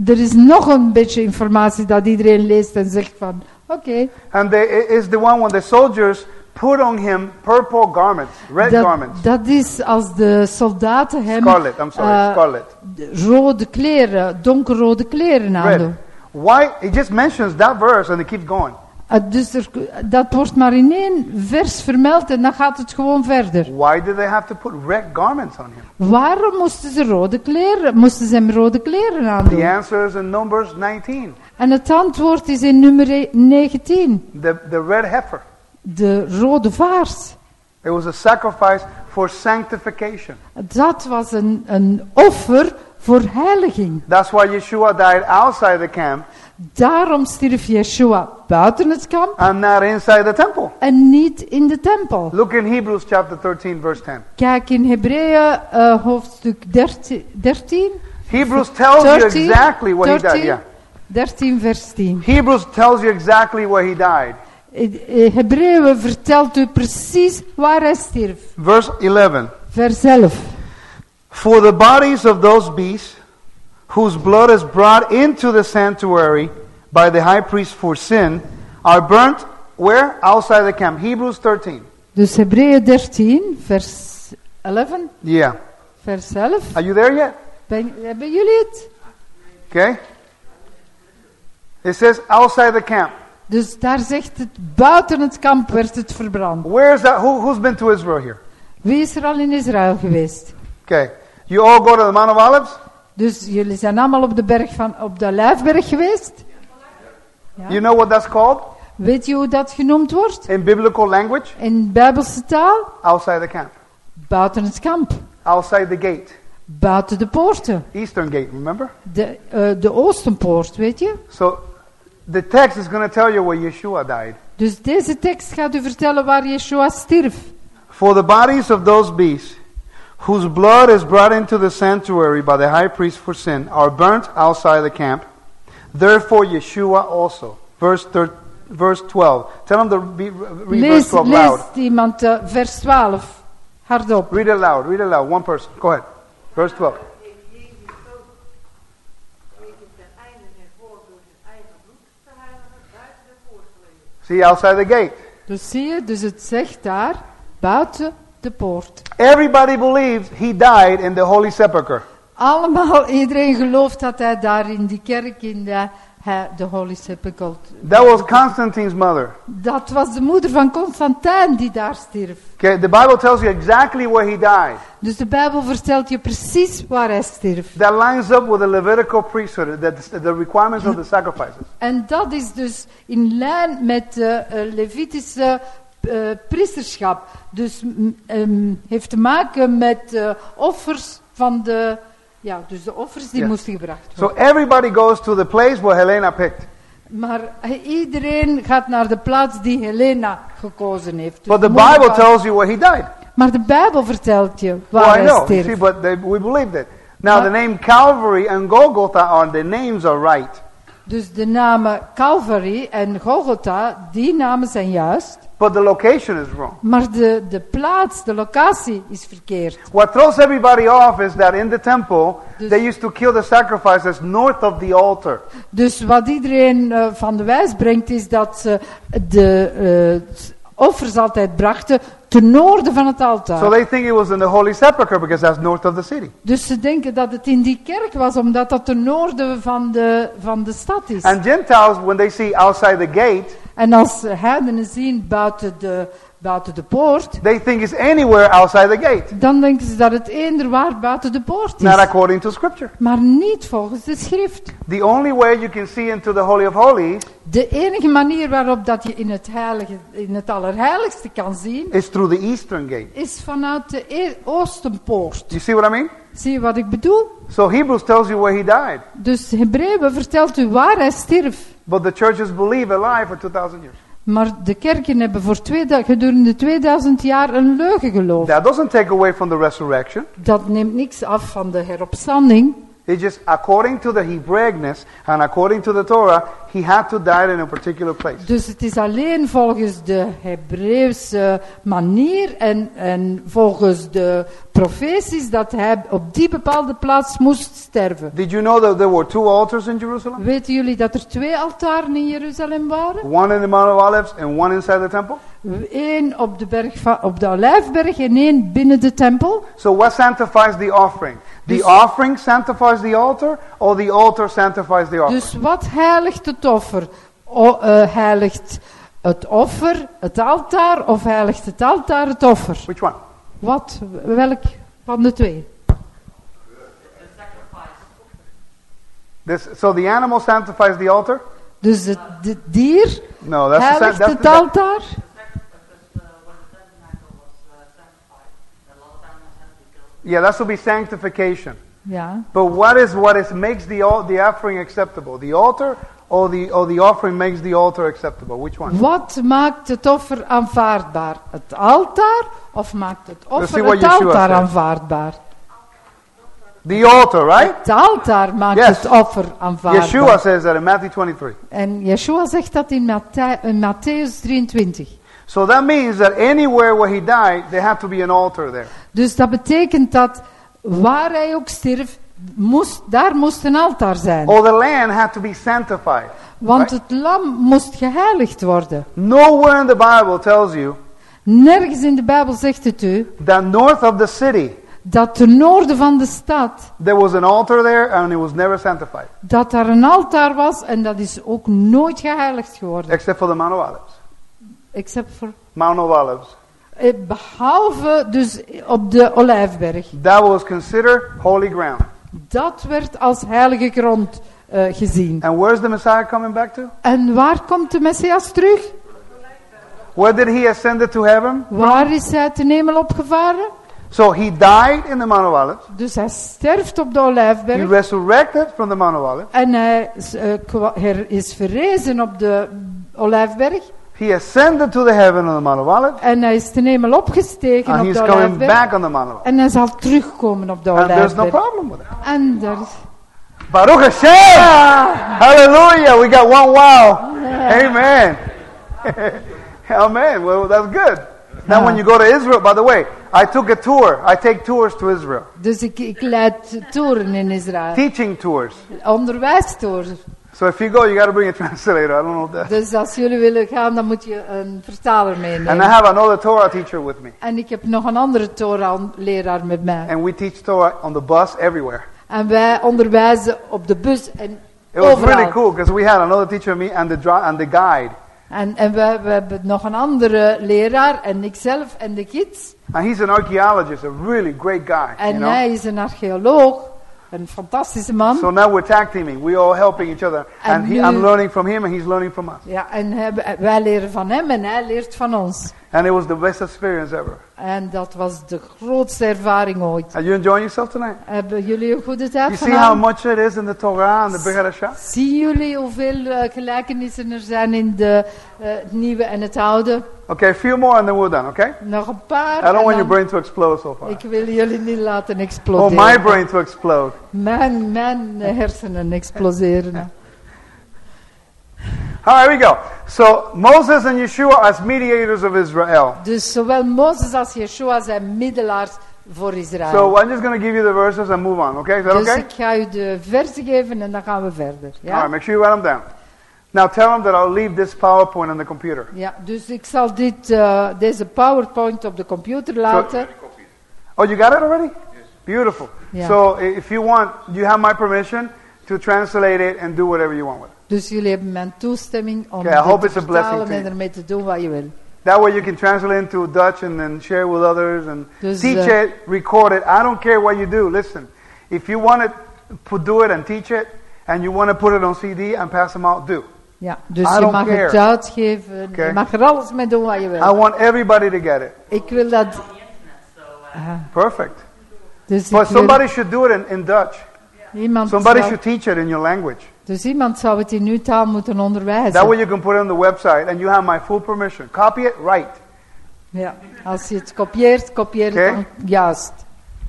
Er is nog een beetje informatie dat iedereen leest en zegt van, oké, And they, it is the one when the soldiers put on him purple garments, red dat, garments. dat is als de soldaten hem Scarlet, I'm sorry, eh, scarlet. de rode kleren, donkerrode kleren aandoen. Why? He just mentions that verse and it keeps going. Eh, dus er, dat wordt maar in één vers vermeld en dan gaat het gewoon verder. Why did they have to put red garments on him? Waarom moesten ze rode kleren, moesten ze hem rode kleren The answer is in Numbers 19. En het antwoord is in nummer 19, The, the red heifer. de rode vaars. It was a sacrifice for sanctification. Dat was een, een offer voor heiliging. That's why Yeshua died outside the camp Daarom stierf Yeshua buiten het kamp and not inside the temple. en niet in de tempel. Look in Hebrews chapter 13, verse 10. Kijk in Hebreeën eh, hoofdstuk 13, 13, Hebrews tells you 13, exactly what he died. 13, Yeah. 13 vers 10. Hebrews tells you exactly where he died. Eh, eh, Hebreeën vertelt u precies waar hij stierf. Verse 11. Vers 11. For the bodies of those beasts whose blood is brought into the sanctuary by the high priest for sin are burnt where? Outside the camp. Hebrews 13. Dus Hebreeën 13, vers 11. Yeah. Vers 11. Are you there yet? Ben, hebben jullie het? Okay. It says outside the camp. Dus daar zegt het, buiten het kamp werd het verbrand. Where is that? Who, who's been to Israel here? Wie is er al in Israël geweest? Okay. You all go to the Mount of Olives? Dus jullie zijn allemaal op de, berg van, op de Lijfberg geweest? Ja. You know what that's called Weet je hoe dat genoemd wordt? in biblical language? In Bijbelse taal? Outside the camp. Buiten het kamp. Outside the gate. Buiten de poorten. Eastern gate, remember? De, eh, de Oostenpoort, weet je? So the text is going to tell you where Yeshua died. Dus deze tekst gaat u vertellen waar Yeshua stierf. For the bodies of those beasts, whose blood is brought into the sanctuary by the high priest for sin, are burnt outside the camp. Therefore, Yeshua also. Verse, thir- verse 12. Tell them to read lees, verse 12 lees loud. iemand uh, vers 12 hardop. Read it loud. Read it loud. One person. Go ahead. Verse 12. See outside the gate. Dus zie je, dus het zegt daar, buiten de poort. Everybody believes he died in the Holy Sepulchre. Allemaal, iedereen gelooft dat hij daar in die kerk in de, de Holy Sepulchre... That was Constantine's mother. Dat was de moeder van Constantijn die daar stierf. Okay, the Bible tells you exactly where he died. Dus de Bijbel vertelt je precies waar hij stierf. That lines up with the Levitical priesthood, the, the requirements of the sacrifices. En dat is dus in lijn met de eh, Levitische eh, priesterschap. Dus ehm, heeft te maken met de offers van de... Ja, dus de offers die Ja. moesten gebracht So worden. everybody goes to the place where Helena picked. Maar eh, iedereen gaat naar de plaats die Helena gekozen heeft. Dus But the Bible tells you where he died. Maar de Bijbel vertelt je waar Well, I hij know. You see, but they, we believed it. Now, Maar- the name Calvary and Golgotha are the names are right, Dus de namen Calvary en Golgotha, die namen zijn juist. but the location is wrong. Maar de, de plaats, de locatie is verkeerd. What throws everybody off is that in the temple Dus- they used to kill the sacrifices north of the altar. Dus wat iedereen eh, van de wijs brengt, is dat ze de eh, offers altijd brachten ten noorden van het altaar. So they think it was in the Holy Sepulchre because that's north of the city. Dus ze denken dat het in die kerk was, omdat dat ten noorden van de, van de stad is. And Gentiles, when they see outside the gate, En als heidenen zien buiten de, buiten de poort, they think it's anywhere outside the gate, dan denken ze dat het eender waar buiten de poort not is. according to Scripture. Maar niet volgens de schrift. The only way you can see into the Holy of Holies De enige manier waarop dat je in het, heilige, in het allerheiligste kan zien, is through the eastern gate. is vanuit de e- oostenpoort. You see what I mean? Zie je wat ik bedoel? So Hebrews tells you where he died, Dus Hebreeën vertelt u waar hij stierf. but the churches believe a lie for 2000 years. Maar de kerken hebben voor twee, gedurende 2000 jaar een leugen geloofd. That doesn't take away from the resurrection. Dat neemt niks af van de heropstanding. It's just according to the Hebraicness and according to the Torah, he had to die in a particular place. Dus het is alleen volgens de Hebreeuwse manier en, en volgens de profeties dat hij op die bepaalde plaats moest sterven. Did you know that there were two altars in Jerusalem? Weten jullie dat er twee altaren in Jeruzalem waren? One in the Mount of Olives and one inside the temple? Eén op de, berg van, op de Olijfberg en één binnen de tempel. So what sanctifies the offering? The Dus- offering sanctifies the altar or the altar sanctifies the offering? Dus wat heiligt het offer? O, eh, heiligt het offer het altaar of heiligt het altaar het offer? Which one? Wat? Welk van de twee? This, so the animal sanctifies the altar? Dus het dier No, that's the, heiligt that's het the, altaar. Yeah, that will be sanctification. Ja. But what is what is makes the the offering acceptable? The altar or the or the offering makes the altar acceptable? Which one? Wat maakt het offer aanvaardbaar? Het altaar of maakt het offer what het altaar aanvaardbaar? The altar, right? Het altaar maakt Yes. het offer aanvaardbaar. Yeshua says that in Matthew 23. En Yeshua zegt dat in, Matthä- in Matthäus 23. So that means that anywhere where he died, there had to be an altar there. Dus dat betekent dat waar hij ook stierf, moest, daar moest een altaar zijn. Or the land had to be sanctified. Want right? het lam moest geheiligd worden. Nowhere in the Bible tells you Nergens in de Bijbel zegt het u that north of the city dat ten noorden van de stad, there was an altar there and it was never sanctified, dat daar een altaar was en dat is ook nooit geheiligd geworden. except for the Mount of Olives. Except voor, Mount of Olives. eh, behalve dus op de Olijfberg. That was considered holy ground. Dat werd als heilige grond eh, gezien. And where's the Messiah coming back to? En waar komt de Messias terug? Where did he ascend to heaven? Waar is hij ten hemel opgevaren? So he died in the Mount of Olives. Dus hij sterft op de He Olijfberg. resurrected from the Mount of Olives. En hij is, her- is verrezen op de Olijfberg. He ascended to the heaven on the Mount of Olives. En hij is ten hemel opgestegen And op he's de coming Olijfberg. back on the Mount of Olives. En hij zal terugkomen op de And there's no Olijfberg. problem with it. En. Baruch Hashem! Hallelujah! We got one wow. Amen. Amen. Well, that's good. Now, when you go to Israel, by the way, I took a tour. I take tours to Israel, Dus ik, ik leid toeren in Israël. teaching tours. Onderwijstoeren. So if you go, you got to bring a translator. I don't know that. Dus als jullie willen gaan, dan moet je een vertaler And I meenemen. have another Torah teacher with me. En ik heb nog een andere Torah-leraar met mij. And we teach Torah on the bus everywhere. En wij onderwijzen op de bus en It was overal. really cool because we had another teacher me and the, and the guide. En, en we, we hebben nog een andere leraar en ikzelf en de kids. And he's an archaeologist, a really great guy. En you know? hij is een archeoloog, een fantastische man. So now we're tag teaming. We're all helping each other. And And he, nu- I'm learning from him and he's learning from us. Ja, en wij leren van hem en hij leert van ons. And it was the best experience ever. En dat was de grootste ervaring ooit. Are you enjoying yourself tonight? Hebben jullie een goede tijd You see how much it is in the Torah and the Hadashah? Zien jullie hoeveel eh, gelijkenissen er zijn in de, eh, het nieuwe en het oude? Okay, a few more and then we're done, okay? Nog een paar. I don't want your brain to explode so far. Ik wil jullie niet laten Oh, exploderen. my brain to explode. Mijn, mijn hersenen exploseren. All right, here we go. So Moses and Yeshua as mediators of Israel. Dus zowel Mozes als Yeshua zijn middelaars voor Israël. So I'm just going to give you the verses and move on, okay? Is that dus okay? ik ga u de versen geven en dan gaan we verder. All Ja? right, make sure you write them down. Now tell them that I'll leave this PowerPoint on the computer. ja, dus ik zal dit, eh, deze PowerPoint op de computer laten. Oh, you got it already? Yes. Beautiful. Yeah. So if you want, you have my permission to translate it and do whatever you want with it. Dus jullie hebben mijn toestemming om Okay, I hope te it's a blessing vertalen en you. ermee te doen wat je wil. That way you can translate into Dutch and then share with others and Dus, teach eh, it, record it. I don't care what you do. Listen, if you want to put, do it and teach it, and you want to put it on CD and pass them out, do. Ja, dus I je mag care. het uitgeven, Okay. je mag er alles mee doen wat je I wil. want everybody to get it. Ik wil dat... uh, Perfect. dus, But wil- somebody should do it in, in Dutch. iemand Somebody zou, should teach it in your language. Dus iemand zou het in uw taal moeten That way onderwijzen. you can put it on the website and you have my full permission. Copy it, right. Ja, als je het kopieert, kopieer het dan juist.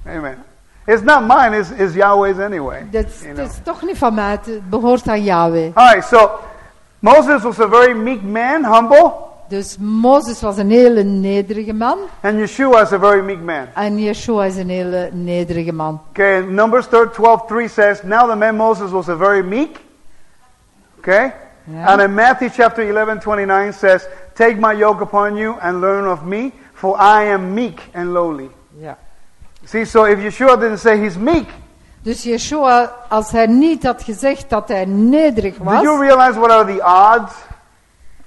Amen. It's not mine, it's, it's Yahweh's anyway. Dat, is toch niet van mij, het behoort aan Yahweh. All right, so Moses was a very meek man, humble, Dus Mozes was een hele nederige man. and Yeshua is a very meek man. En Yeshua is een hele nederige man. Okay, Numbers 12 3 says, Now the man Moses was a very meek. Okay? And in Matthew chapter 11 29 says, Take my yoke upon you and learn of me, for I am meek and lowly. Ja. See, so if Yeshua didn't say he's meek, Dus Yeshua, als hij niet had gezegd dat hij nederig do you was, realize what are the odds?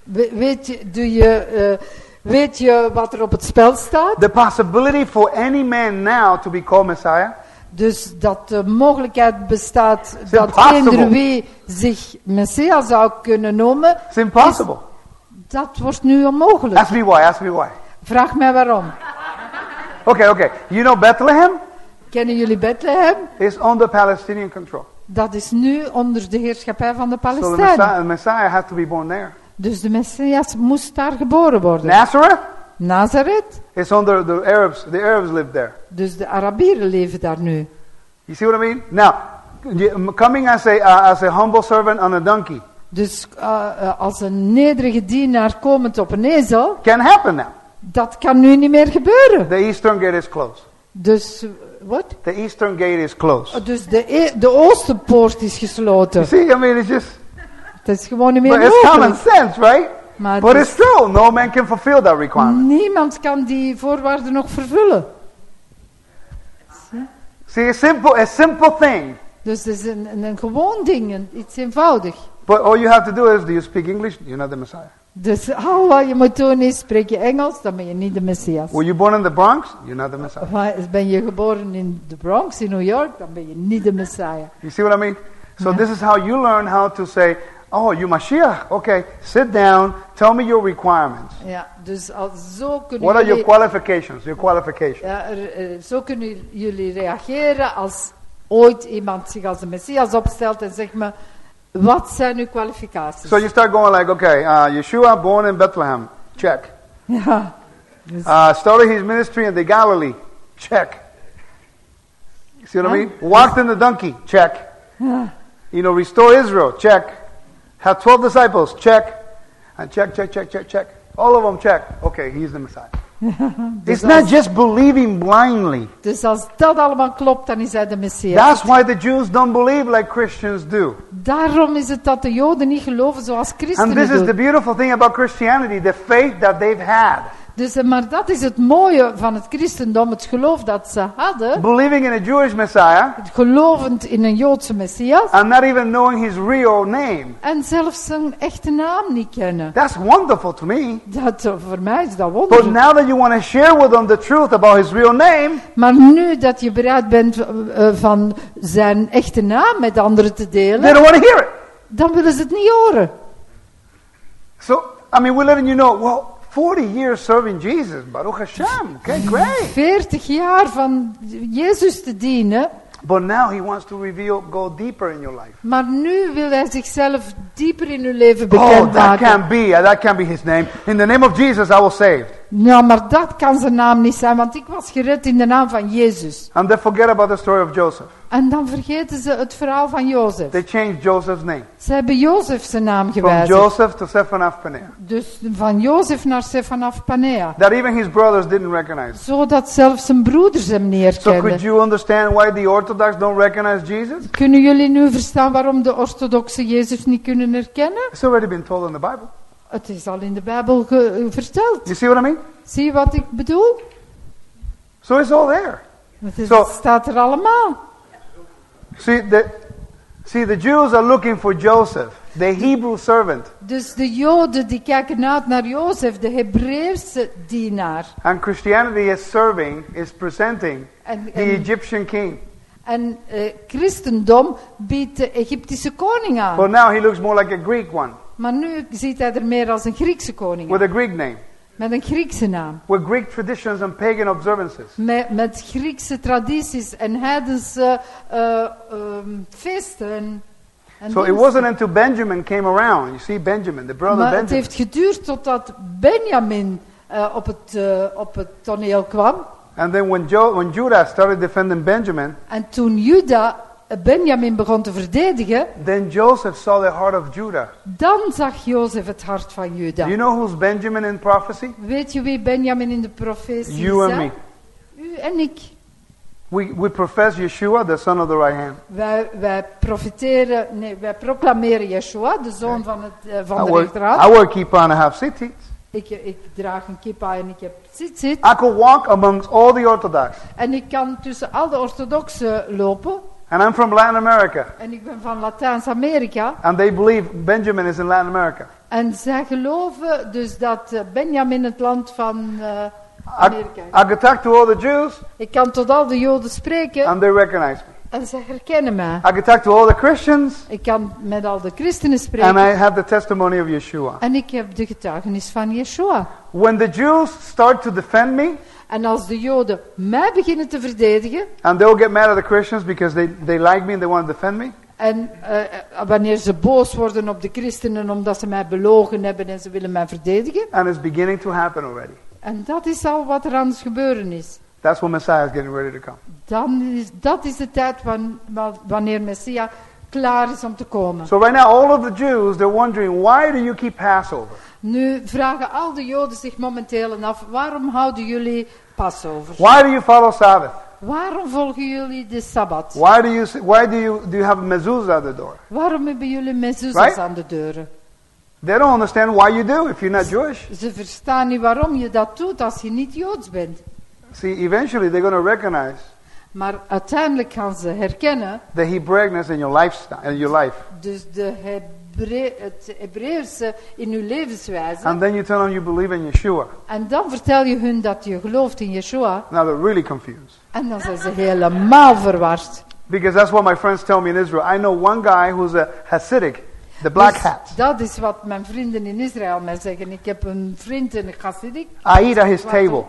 We- weet je, doe je, eh, weet je wat er op het spel staat? The possibility for any man now to be called Messiah? Dus dat de mogelijkheid bestaat It's dat eender wie zich Messias zou kunnen noemen, It's impossible. dat wordt nu onmogelijk. Ask me why, ask me why. Vraag mij waarom. Okay, okay. You know Bethlehem Kennen jullie Bethlehem? is under Palestinian control. Dat is nu onder de heerschappij van de So the Palestijnen. Messiah, the Messiah has to be born there. Dus de Messias moest daar geboren worden. Nazareth Nazareth. is under the Arabs. The Arabs live there. Dus de Arabieren leven daar nu. You see what I mean? Now, coming as a uh, as a humble servant on a donkey Dus eh, eh, als een nederige dienaar komend op een ezel, can happen now. dat kan nu niet meer gebeuren. The eastern gate is closed. Dus, wat? The eastern gate is closed. Dus de, e- de oostenpoort is gesloten. You see, I mean, it's just, Het is gewoon niet meer but it's common mogelijk. sense, right? Maar But het it's true. No man can fulfill that requirement. niemand kan die voorwaarden nog vervullen. See, a simple, a simple thing. Dus het is een, een, een gewoon ding, een- iets eenvoudig. But all you have to do is, do you speak English? You're not the Messiah. Dus al wat je moet doen is, spreek je Engels, dan ben je niet de Messias. Were you born in the Bronx? You're not the Messiah. Of Ben je geboren in de Bronx, in New York, dan ben je niet de Messiah. You see what I mean? So Yeah. this is how you learn how to say, oh, you Mashiach. Okay, sit down. Tell me your requirements. Ja, dus al, zo kunnen What are your qualifications? Your qualifications. ja, er- er- zo kunnen jullie reageren als ooit iemand zich als de Messias opstelt en zegt me, wat zijn uw kwalificaties? So you start going like, okay, uh, Yeshua born in Bethlehem. Check. Ja, dus, Uh, started his ministry in the Galilee. Check. See what I mean? Walked in the donkey. Check. ja. You know, restore Israel. Check. Had 12 disciples. Check. And check, check, check, check, check. All of them check. Okay, he's the Messiah. It's not als, just believing blindly. dus als dat allemaal klopt, dan is hij de Messias. That's why the Jews don't believe like Christians do. Daarom is het dat de Joden niet geloven zoals And this is doen. the beautiful thing about Christianity, the faith that they've had. Dus, eh, maar dat is het mooie van het christendom, het geloof dat ze hadden. Believing in a Jewish Messiah Het gelovend in een Joodse Messias. and not even knowing his real name. En zelfs zijn echte naam niet kennen. That's wonderful to me. Dat, eh, voor mij is dat But wonderlijk. now that you want to share with them the truth about his real name, Maar nu dat je bereid bent eh, van zijn echte naam met anderen te they delen, don't want to hear it. dan willen ze het niet horen. So, I mean, we're letting you know, well, 40 years serving Jesus, Baruch Hashem. Okay, great. 40 jaar van Jezus te dienen, But now he wants to reveal, go deeper in your life. maar nu wil hij zichzelf dieper in uw leven Oh, bekend that can't be. uh, That can't be his name. In the name of Jesus, I was saved. Ja, maar dat kan zijn naam niet zijn, want ik was gered in de naam van Jezus. And they forget about the story of Joseph. En dan vergeten ze het verhaal van Jozef. They changed Joseph's name Ze hebben Jozef zijn naam from gewijzigd. Joseph to Sephanaf Paneah. Dus van Jozef naar Stefanaf Panea. That even his brothers didn't recognize. Zodat zelfs zijn broeders hem niet So could herkenden. you understand why the Orthodox don't recognize Jesus? Kunnen jullie nu verstaan waarom de orthodoxen Jezus niet kunnen herkennen? It's already been told in the Bible. Het is al in de Bijbel verteld. You see what I mean? Zie je wat ik bedoel? So it's all there. Het, is- het staat er allemaal. See the, see the Jews are looking for Joseph, the Hebrew servant, Dus de Joden die kijken uit naar Jozef, de Hebreeuwse dienaar. and Christianity is serving, is presenting En, the Egyptian king. en eh, christendom biedt de Egyptische koning aan. But now he looks more like a Greek one Maar nu ziet hij er meer als een Griekse koning with a Greek name, Met een Griekse naam. with Greek traditions and pagan observances. Met, met Griekse tradities en heidense eh, ehm, feesten. En, en So it diensten. wasn't until Benjamin came around. You see Benjamin, the brother Maar het Benjamin. heeft geduurd totdat Benjamin eh, op, het, eh, op het toneel kwam. And then when, jo- when Judah started defending Benjamin, En toen Juda eh, Benjamin begon te verdedigen, then Joseph saw the heart of Judah. dan zag Jozef het hart van Juda. Do you know who's Benjamin in prophecy? Weet je wie Benjamin in de profetie You and is? me. U en ik. We, we profess Yeshua, the son of the right hand. Wij, wij profiteren, nee, wij proclameren Yeshua, de zoon van, het, I van de wear, rechterhand. I wear kippah and I have tzitzit. Ik, ik draag een kippa en ik heb tzitzit. I could walk amongst all the Orthodox. En ik kan tussen al de orthodoxen lopen. And I'm from Latin America. En ik ben van Latijns-Amerika. And they believe Benjamin is in Latin America. En zij geloven dus dat eh, Benjamin het land van I, Amerika is. I could talk to all the Jews Ik kan tot al de Joden spreken and they recognize me. en zij herkennen mij. I could talk to all the Christians Ik kan met al de christenen and spreken. I have the testimony of Yeshua. En ik heb de getuigenis van Yeshua. When the Jews start to defend me, En als de Joden mij beginnen te verdedigen. and they'll get mad at the Christians because they, they like me and they want to defend me, En eh, wanneer ze boos worden op de christenen omdat ze mij belogen hebben en ze willen mij verdedigen. and it's beginning to happen already. En dat is al wat er aan het gebeuren is. That's when Messiah is getting ready to come. Dan is, dat is de tijd wan- wa- wanneer Messia klaar is om te komen. So right now, all of the Jews, they're wondering, why do you keep Passover? Nu vragen al de Joden zich momenteel af, waarom houden jullie Passover? Why do you follow Sabbath? Waarom volgen jullie de Sabbat? Why do you, why do you, do you have mezuzah at the door? Waarom hebben jullie mezuzahs Right? aan de deuren? They don't understand why you do if you're not Jewish. Ze verstaan niet waarom je dat doet als je niet Joods bent. See, eventually they're going to recognize Maar uiteindelijk gaan ze herkennen, the Hebraicness in your lifestyle, in your life. dus de Hebre het Hebreeuwse in uw levenswijze. And then you tell them you believe in Yeshua. En dan vertel je hun dat je gelooft in Yeshua. Now they're really confused. En dan zijn ze helemaal verward. Because that's what my friends tell me in Israel. I know one guy who's a Hasidic, the black Dus hat. dat is wat mijn vrienden in Israël mij zeggen. Ik heb een vriend in Hasidic. I eat at his table.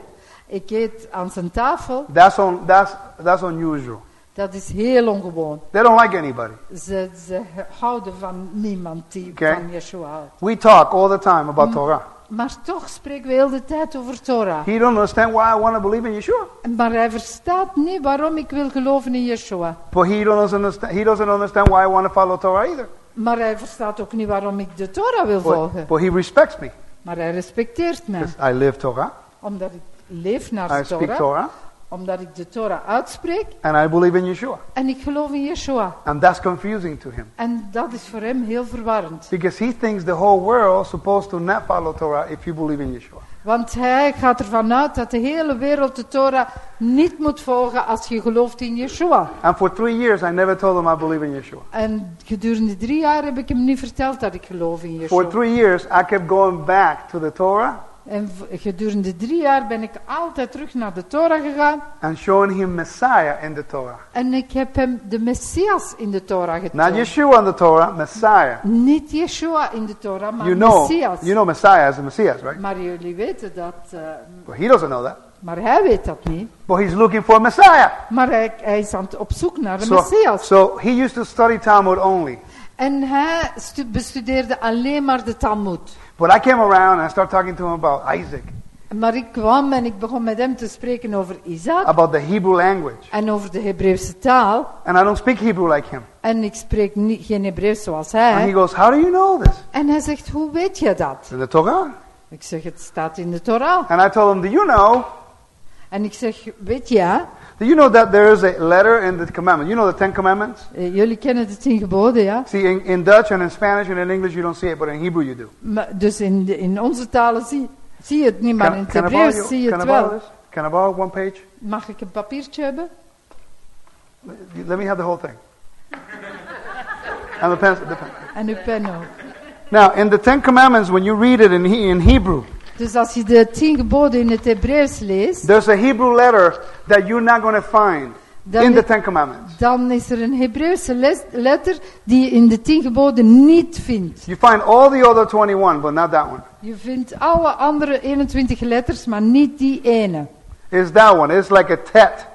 Ik eet aan zijn tafel. That's, on, that's, that's unusual. Dat is heel ongewoon. They don't like anybody. Ze, ze houden van niemand die Oké. van Yeshua houdt. We talk all the time about Torah. Maar toch spreken we heel de tijd over Torah. He don't understand why I want to believe in Yeshua. Maar hij verstaat niet waarom ik wil geloven in Yeshua. But he, don't understand, he doesn't understand why I want to follow Torah either. Maar hij verstaat ook niet waarom ik de Torah wil But, volgen. but he respects me Maar hij respecteert mij. because I live Torah. Omdat ik leef naar I de speak Torah, Torah, omdat ik de Torah uitspreek and I believe in Yeshua. en ik geloof in Yeshua. And that's confusing to him. En dat is voor hem heel verwarrend. Because he thinks the whole world is supposed to not follow Torah if you believe in Yeshua. Want hij gaat ervan uit dat de hele wereld de Torah niet moet volgen als je gelooft in Yeshua. And for three years, I never told him I believe in Yeshua. En gedurende drie jaar heb ik hem niet verteld dat ik geloof in For Yeshua. three years, I kept going back to the Torah En gedurende drie jaar ben ik altijd terug naar de Torah gegaan. and showing him Messiah in the Torah. En ik heb hem de Messias in de Torah Not getoond. Yeshua in the Torah, Messiah. Niet Yeshua in de Torah, maar You know, Messias. you know Messiah as the Messias, right? Maar jullie weten dat, eh, Well, he doesn't know that. maar hij weet dat niet. But he's looking for Messiah. Maar hij, hij is aan het op zoek naar de So, Messias. so he used to study Talmud only. En hij stu- bestudeerde alleen maar de Talmud. But I came around and I started talking to him about Isaac, Maar ik kwam en ik begon met hem te spreken over Isaac about the Hebrew language. en over de Hebreeuwse taal. And I don't speak Hebrew like him. En ik spreek niet, geen Hebreeuws zoals And he hij. goes, How do you know this? En hij zegt, hoe weet je dat? In the Torah. Ik zeg, het staat in de Torah. And I told him, Do you know? En ik zeg, weet je, Do you know that there is a letter in the commandment? You know the Ten Commandments? eh, jullie kennen de tien geboden, ja? See, in, in Dutch and in Spanish and in English you don't see it, but in Hebrew you do. Maar, dus in, de, in onze talen zie, zie je het niet, maar in het can, I borrow, Hebreeuws you, zie je can, het I borrow wel. this? can I borrow one page? Mag ik een papiertje hebben? Let me have the whole thing. and the pen. The pen. En uw pen ook. Now, in the Ten Commandments, when you read it in, he, in Hebrew, Dus als je de tien geboden in het Hebreeuws leest, there's a Hebrew letter that you're not going to find dan, in the Ten Commandments. dan is er een Hebreeuwse letter die je in de tien geboden niet vindt. You find all the other 21, but not that one. Je vindt alle andere 21 letters, maar niet die ene. It's that one. It's like a tet.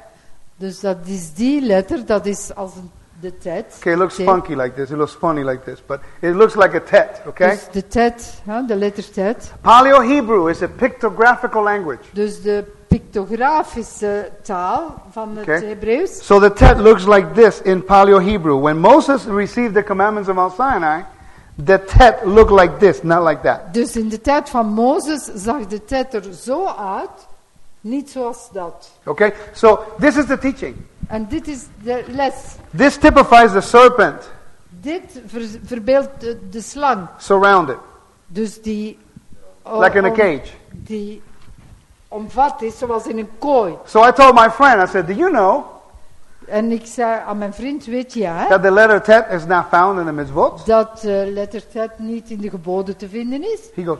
Dus dat is die letter, dat is als een, de tet. Okay, it looks Tet. funky like this. It looks funny like this, but it looks like a tet. Okay. Dus de tet, hè, de letter tet. Paleo Hebrew is a pictographical language. Dus de pictografische taal van het Oké. Hebreeuws. So the tet looks like this in Paleo Hebrew. When Moses received the commandments of Mount Sinai, the tet looked like this, not like that. Dus in de tijd van Mozes zag de tet er zo uit, niet zoals dat. Okay? So this is the teaching. En dit is de les. This typifies the serpent Dit ver- verbeeldt de, de slang. surrounded, Dus die, o- like in a cage. die omvat is zoals in een kooi. So I told my friend, I said, Do you know En ik zei aan mijn vriend, weet je hè, that the letter tet is not found in the mitzvot? dat eh, letter tet niet in de geboden te vinden is? He goes,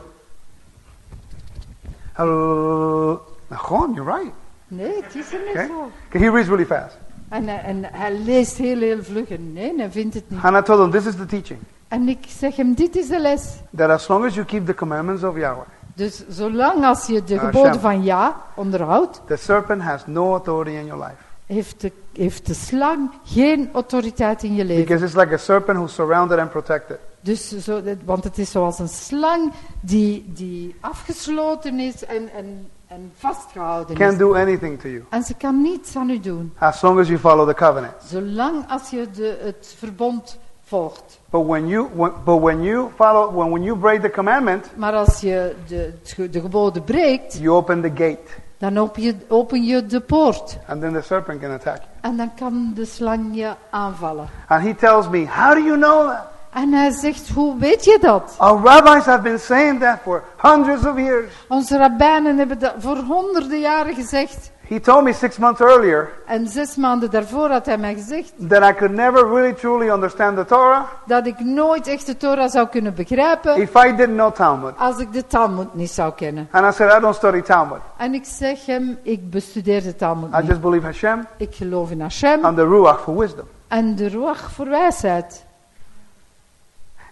"Uh, Nachon, you're right. Nee, het is er niet Okay? zo. He reads really fast. En, hij- en hij leest heel, heel vlug en nee, hij vindt het niet. And I told him, This is the teaching. En ik zeg hem, dit is de les. That as long as you keep the commandments of Yahweh, Dus zolang als je de Ah, geboden van ja onderhoudt, the serpent has no authority in your life. heeft de, heeft de slang geen autoriteit in je leven. Because it's like a serpent who's surrounded and protected. Dus zo, want het is zoals een slang die, die afgesloten is en, en, en vastgehouden Can't is. do anything to you. En ze kan niets aan u doen, As long as you follow the covenant. zolang als je de, het verbond volgt. But when you when, but when you follow when, when you break the commandment, Maar als je de, de geboden breekt, you open the gate. dan open je, open je de poort. And then the serpent can attack you. En dan kan de slang je aanvallen. And he tells me, How do you know that? En hij zegt, hoe weet je dat? Our rabbis have been saying that for hundreds of years. Onze rabbijnen hebben dat voor honderden jaren gezegd. He told me six months earlier En zes maanden daarvoor had hij mij gezegd that I could never really truly understand the Torah dat ik nooit echt de Torah zou kunnen begrijpen if I didn't know Talmud. als ik de Talmud niet zou kennen. And I said, I don't study Talmud. En ik zeg hem, ik bestudeer de Talmud I niet. just believe Hashem Ik geloof in Hashem and the Ruach for wisdom. en de Ruach voor wijsheid.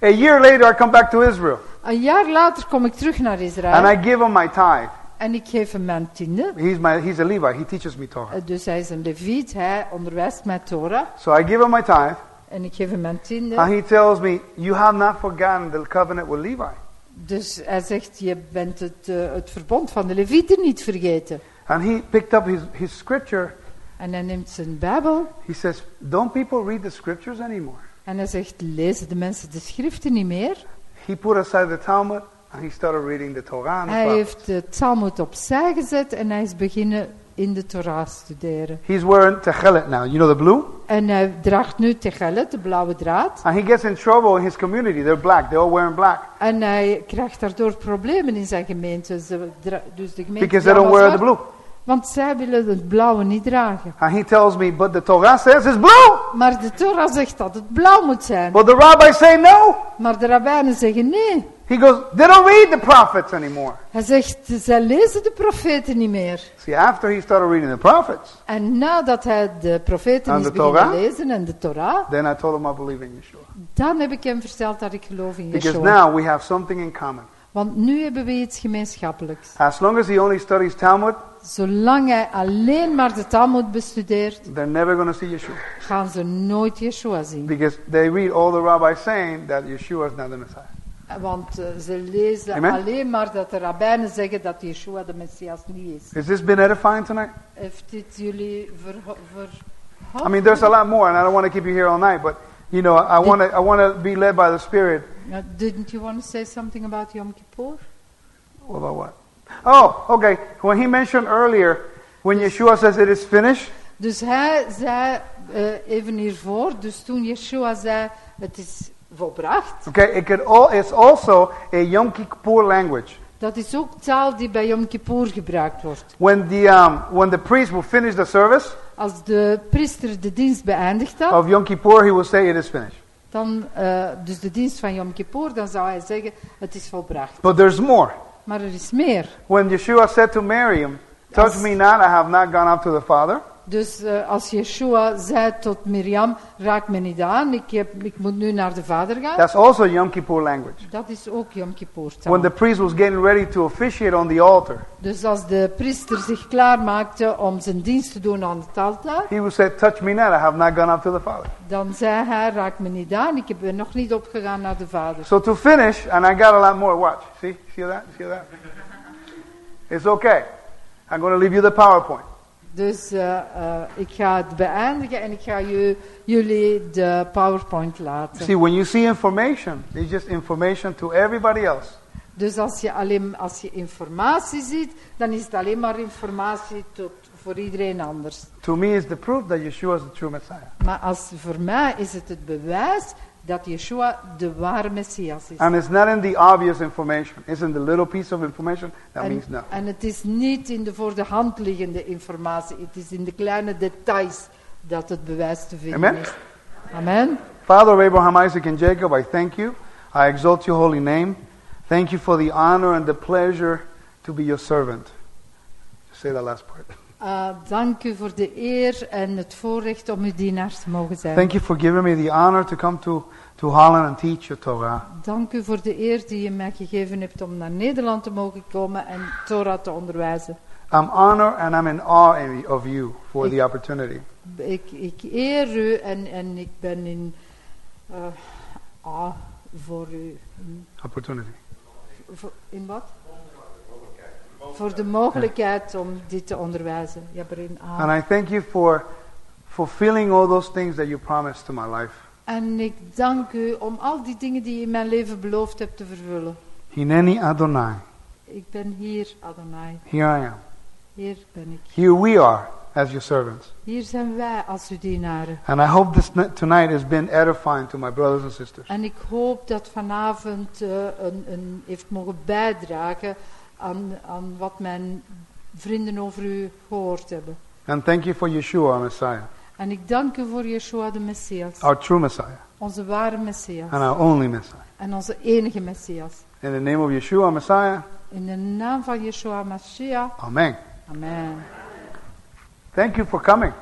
A year later, I come back to Israel Een jaar later kom ik terug naar and Israël I give him my tithe. En ik geef hem mijn tiende. He's, my, he's a Levite, he teaches me Torah. Eh, Dus hij is een leviet, hij onderwijst mij Torah So I give him my tithe, en ik geef hem mijn tiende. and he tells me, You have not forgotten the covenant with Levi. Dus hij zegt, je bent het, eh, het verbond van de levieten niet vergeten. And he picked up his, his scripture. En hij neemt zijn Bijbel He says, Don't people read the scriptures anymore? en hij zegt, lezen de mensen de schriften niet meer? He put aside the Talmud And he started reading the Torah and the Hij prophets. heeft de Talmud opzij gezet en hij is beginnen in de Torah studeren. He's wearing techelet now. You know the blue? En hij draagt nu tegelet, de blauwe draad. And he gets in trouble in his community. They're black. They're all wearing black. En hij krijgt daardoor problemen in zijn gemeente. Dus de gemeente Because they don't wear the blue. Want zij willen het blauwe niet dragen. And he tells me, but the Torah says it's blue. Maar de Torah zegt dat het blauw moet zijn. But the rabbis say no. Maar de rabbijnen zeggen nee. He goes, they don't read the prophets anymore. Hij zegt, zij lezen de profeten niet meer. See, after he started reading the prophets, En nadat hij de profeten En is Torah? lezen en de Torah, then I told him I believe in Yeshua. dan heb ik hem verteld dat ik geloof in Because Yeshua. now we have something in common. Want nu hebben we iets gemeenschappelijks. As long as he only studies Talmud, Zolang hij alleen maar de Talmud bestudeert, they're never going to see Yeshua. gaan ze nooit Yeshua zien. Because they read all the rabbis saying that Yeshua is not the Messiah. Want eh, ze lezen Amen. alleen maar dat de rabbijnen zeggen dat Yeshua de Messias niet is. Has this been edifying tonight? Heeft dit jullie verho- verhoogd? I mean, there's a lot more, and I don't want to keep you here all night, but you know, I want to I want to be led by the Spirit. Now, didn't you want to say something about Yom Kippur? What about what? Oh, okay. When he mentioned earlier, when Yeshua says it is finished, Dus hij zei eh, even hiervoor, dus toen Yeshua zei het is volbracht, okay, it could all it's also a Yom Kippur language. dat is ook taal die bij Yom Kippur gebruikt wordt. When the um, when the priest will finish the service Als de priester de dienst beëindigd had, of Yom Kippur, he will say it is finished. dan, eh, dus de dienst van Yom Kippur, dan zou hij zeggen het is volbracht. But there's more. Maar er is meer. When Yeshua said to Miriam, "Touch me not; I have not gone up to the Father." Dus eh, als Yeshua zei tot Miriam, raak me niet aan, ik, heb, ik moet nu naar de vader gaan. That's also Yom Kippur language. Dat is ook Yom Kippur taal. When the priest was getting ready to officiate on the altar, Dus als de priester zich klaarmaakte om zijn dienst te doen aan het altaar, he would say, "Touch me not; I have not gone up to the Father." dan zei hij, raak me niet aan, ik ben nog niet opgegaan naar de vader. So to finish, and I got a lot more. Watch. See? See that? See that? It's okay. I'm going to leave you the PowerPoint. Dus eh, ik ga het beëindigen en ik ga ju- jullie de PowerPoint laten. See, when you see information, it's just information to everybody else. Dus als je, alleen, als je informatie ziet, dan is het alleen maar informatie tot, voor iedereen anders. To me, it's the proof that Yeshua is the true Messiah. Maar als, voor mij is het het bewijs dat Yeshua de ware Messias is. And it's not in the obvious information. It's in the little piece of information that En, means nothing. en het is niet in de voor de hand liggende informatie, het is in de kleine details dat het bewijs te vinden Amen. is. Amen. Father of Abraham, Isaac, and Jacob, I thank you. I exalt your holy name. Thank you for the honor and the pleasure to be your servant. Say that last part. Uh, dank u voor de eer en het voorrecht om uw dienaar te mogen zijn. Thank you for giving me the honor to come to, to Holland and teach your Torah. Dank u voor de eer die je mij gegeven hebt om naar Nederland te mogen komen en Torah te onderwijzen. I'm honored and I'm in awe of you for the opportunity. Ik, ik eer u en, en ik ben in uh, ah, voor u. Opportunity. in wat? Voor de mogelijkheid om dit te onderwijzen. Ah. And I thank you for fulfilling all those things that you promised to my life. En ik dank u om al die dingen die je in mijn leven beloofd hebt te vervullen. Hineni Adonai. Ik ben hier, Adonai. Here I am. Hier ben ik. Here we are as your servants. Hier zijn wij als uw dienaren. And I hope this tonight has been edifying to my brothers and sisters. En ik hoop dat vanavond eh, een, een heeft mogen bijdragen aan, aan wat mijn vrienden over u gehoord hebben. And thank you for Yeshua, Messiah, En ik dank u voor Yeshua de Messias, our true Messiah, onze ware Messias and our only Messiah. en onze enige Messias. In the name of Yeshua, Messiah, In de naam van Yeshua Messiah. Amen. Amen. Thank you for coming.